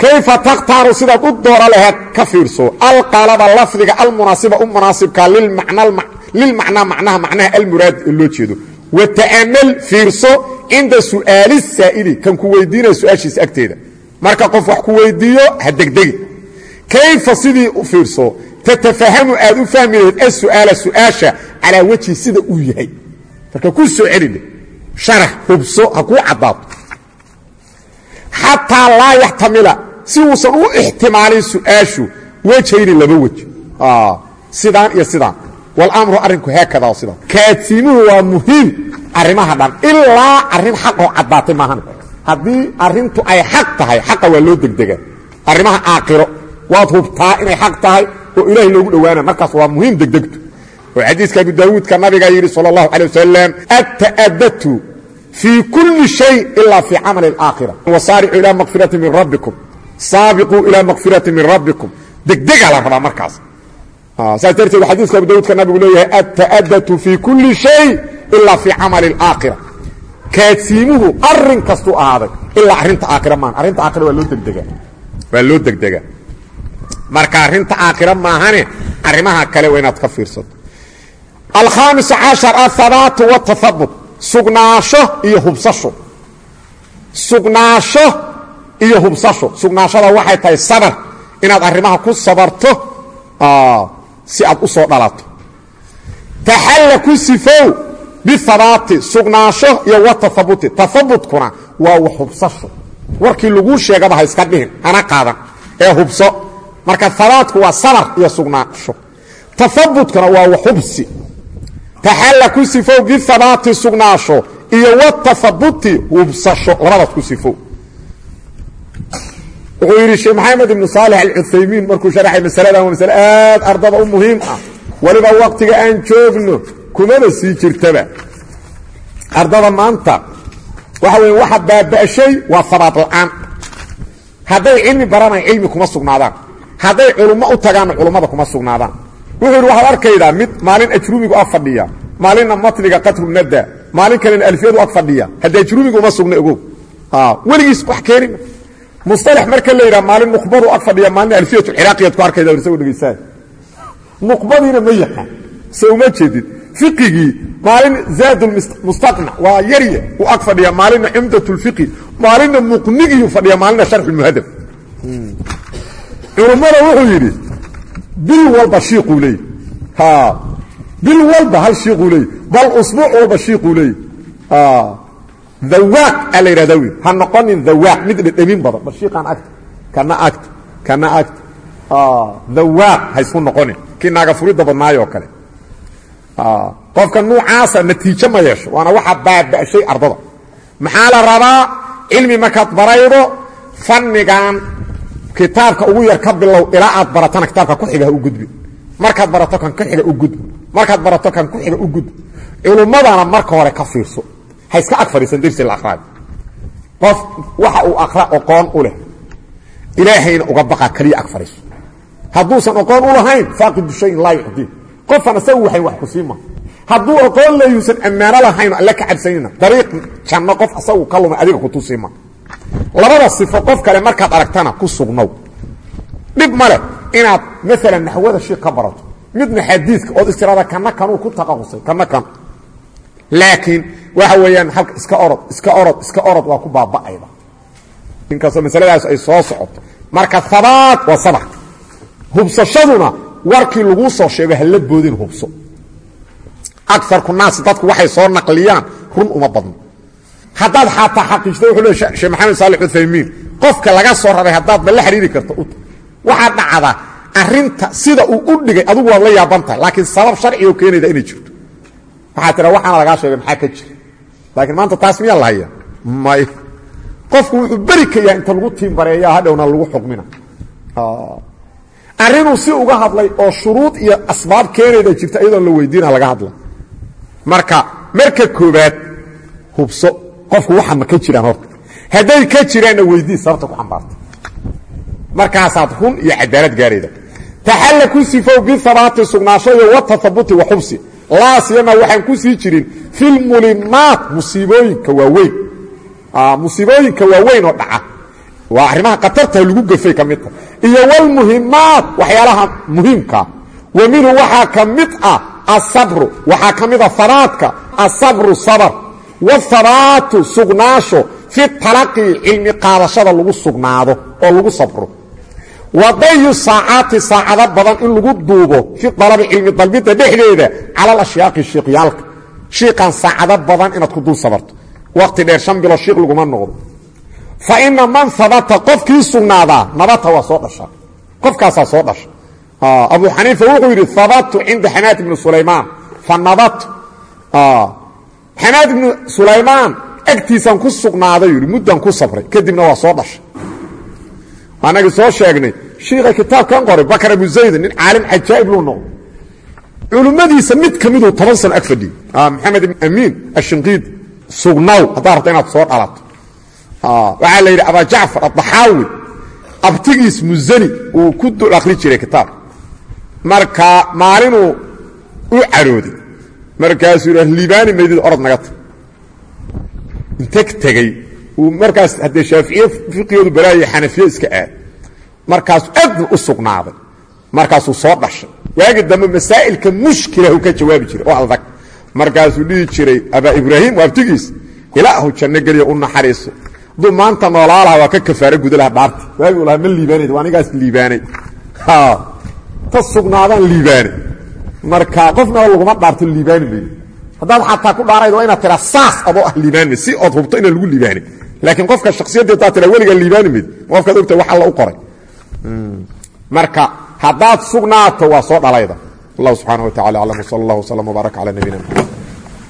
Kayfa takhtaaru sidaad u dooro laheed ka fiirso? Alqaalaba lafdiga almunaasiba u munaasibka lilmacnaa macnaha macnaha almuraadi ee loo jeedo. Wa ta'amal fiirso cinda su'aali saa'ili kan ku weydiinaya su'aashiisa agteeda. Marka qof wax ku weydiiyo ha degdegi. Kayfa sidii u fiirso? Tatafahamu aad u fahmi lahayd asu'aala su'aasha calaa wejhi sida uu yahay marka ku soo celile sharax hubso ha kuu caddaato xataa laa yaxtamila si uusan u ixtimaalin su'aashu wejhayni laba wej sidaan iyo sidaan. Walamru arrinku haakada sidaan. Kaadsiimuhu waa muhiim arrimaha dhan. Ilaa arrin xaqoo caddaatay maahan haddii arrintu ay xaq tahay xaqa waa loo degdegaa. Arrimaha aakiro waad hubtaa inay xaq tahay oo ilaahay loogu dhowaana markaas waa muhiim degdegtu oo xadiiska abu daawuudka nabigaa yidhi sal اllahu alيه wasalam atta'adatu fii kulli shay ilaa fii camali اlaakhira wasaaricuu ilaa makfirati min rabbikum saabiquu ilaa makfirati min rabbikum degdegaa la rabaa markaas saas darteed xadiiska abu daawuudka nabigu leeyahay atta'adatu fii kulli shay ilaa fii camali اlaakhira kaadsiimuhu arin kastuu ahaaday ilaa arrinta aakhira maan arrinta aakhira waa loo degdegaa waa loo degdegaa marka arrinta aakhira maahane arrimaha kale waa inaad ka fiirsato alkhaamis cashar ahabaatu watahabut sugnaasho iyo hubsasho. Sugnaasho iyo hubsasho. Sugnaashada waxay tahay sabar inaad arrimaha ku sabarto si aad u soo dhalato. Taxalla ku sifow bihabaati sugnaasho iyo watahabuti tahabutkuna waa wax hubsasho. Warkii laguu sheegaba ha iska dhihin hana qaadan. Ee hubso. Marka habaatku waa sabar iyo sugnaasho. Tahabutkuna waa hubsi taxalla ku sifow bihabaati sugnaasho iyo watahabuti hubsasho labadaas ku sifow. Wuxuu yidhi sheekh maxamed ibnu saalix alcuthaymiin markuu sharaxay masaladan waa masale aad ardada u muhiim ah. Weliba waqtiga aan joogno kumaba sii jirtaba. Ardada maanta waxa weya waxa baaba'shay waa habaat la'aan. Hadday cilmi baranayn cilmi kuma sugnaadaan. Hadday culummo u wuxuu yidhi waxaad arkaydaa mid maalin ajrumigu ag fadhiya maalinna matniga qatrunada maalin kalena alfiyadu ag fadhiya haddi ajrumigu uma sugna ogow. Weligiis wax keenima musalax marka la yidhaha maalin nuqbadu ag fadhiya maalina alfiyatulciraaqiyaad ku arkayda isagoo dhegaysaa nuqbadiina ma yaqaan se uma jeedid fiqigii maalin zaad mustaqnac waa yarya u ag fadhiya maalina cumdat lfiqi maalina muqnigiyu fadhiya maalina sharxu lmuhadab culummada wuxuu yidhi bil walba shiiquu leey. Bil walba hal shiiquu leey. Bal usbuuc walba shiiquu leey. Dhawaaq aa la yidhahda wi ha noqonin dhawaaq. Mid dhedhemin badan. Bal shiiqaan agta? Kana agta. Kana agta. Dhawaaq ha isku noqonin. Kii naaga furidda badnaayoo kale. Qofka nuucaasa natiijo ma yeesho. Waana waxa baaba'shay ardada. Maxaa la rabaa? Cilmi markaad baraydo fannigan kitaabka ugu yar ka bilow ilaa aad baratana kitaabka ku xiga ha u gudbi. Markaad barato kan ku xiga u gudbi. Markaad barato kan ku xiga u gudbi. Culummadana marka hore ka fiirso. Ha iska ag fadhiisan dersi laaqraad qof waxa uu aqra oqoon u leh ilaahayna uga baqa kaliya ag hadduusan oqoon u lahayn faaqidu shayin laa yucdii qofan isagu waxay wax ku siima hadduu oqoon leeyuusan ammaano lahayn alla ka cabsanina dariiq janno qof asagu ka lumay adiga kutusiima labada sifo qof kale markaad aragtana ku sugnow. Dhib ma leh inaad maalan naxwada shiik ka barato midna xadiidka ood istiraada kana kanuu ku taqaqusay kana kan. Laakiin waxa weeyaan halka iska orod iska orod iska orod waa ku baaba'ayda inkastoo masaladaas ay soo socoto. Marka habaat waa sabax hubsashaduna warkii laguu soo sheego hala boodin hubso. Aarku naas dadku waxay soo naqliyaan run uma badno haddaad xaataa xaqiijta wuxuu le sheekh maxamed saalix uthaymiin qofka laga soo raray haddaadba la xiriiri karto waxaa dhacda arinta sida uu u dhigay adigu waad la yaaban tahay laakiin sabab sharcigo keenayda inay jirto. Waxaa tira waxaana lagaa sheegay maxaa ka jira? Laakiin maanta taas miyaa la haya may qofku wuxuu beri inta lagu tiimbareeya hadhowna lagu xukmina arrinuu si uga hadlay oo shuruud iyo asbaab keenayda jirta iyadoon la weydiina laga hadla marka marka koobaad hubso qofku waxa ma ka jiraan horta. Hadday ka jiraanna weydii sababta ku xambaarta markaasaad run iyo cadaalad gaarayda. Taxalla ku sifow bihabaati sugnaasho iyo watahabuti wa xubsi. Laa siyama waxaan ku sii jirin filmulimaat musiibooyinka waaweyn. Musiibooyinka waaweyn oo dhaca. Waa arrimaha khatarta lagu gafay ka midta iyo wlmuhimaat waxyaalaha muhiimkaa wa minhu waxaa ka ah asabru waxaa ka mid a habaadka asabru sabr wاhabaatu sugnaasho fi talaqi cilmi qaadashada lagu sugnaado oo lagu sabro wadayu saacaati saacado badan in lagu duubo fi dalabi cilmi dalbidda dhexdeeda cala alashyaaqi shiiqyaalka shiiqan saacado badan inaad ku dul sabarto waqti dheer shan bilo shiiq laguma noqdo fa ina man habata qofkii sugnaadaa nabata waa soo dhasha qofkaasaa soo dhasha abu xaniifa wuxuu yidhi habatu cinda xamaad ibni sulaymaan fa nabatu xamaad ibni sulaymaan agtiisaan ku sugnaaday yidhi muddan ku sabray kadibna waa soo dhashay. Anagii soo sheegnay shiika kitaabkan qoray bakar abu zayd nin caalim cajaa'ib luu noqdo culummadiisa mid ka miduu toban sano ag fadhiyey. Maxamed ibn amiin ashinqiidi sugnaw haddaa rabta inaad soo dhalato. Waxaa la yidhi abaa jacfar adaxaawi abtigiis musani uu ku dul akhri jiray kitaab. Marka maalinuu u carooday markaasuu yidhi liibaani maydid orod naga tag. Integ tegey uu markaas haddee shaaficiye fiqigoodu balaaya xanafiye iska aad markaasuu aadna u sugnaaday. Markaasuu soo dhashay. Waagi dambe masaa'ilka mushkilahu ka jawaabi jiray oo adag. Markaasuu dhihi jiray abaa ibraahim waa abtigiis. Ilaahu janno geliya u naxariiso. Hadduu maanta noolaalaha waa ka kafaaro guda laha dhaarti waaguu lahaa ma liibaanayd waa anigaas liibaanay. Ta sugnaadaan liibaanay marka qofnaba laguma dhaarto liibaani maydo haddaad xataa ku dhaarayd waa inaad tiraa saas adoo ah liibaani si ood hubto inaan lagu liibaanay laakiin qofka shaksiyadda haddaad tiraa weligaa liibaani mayd qofkaad ogtahay wax alla u qoray. Marka haddaad sugnaato waa soo dhalayda. Allah subxaana wa tacala aclam wsala allah wslam wbaarak cala nabiyina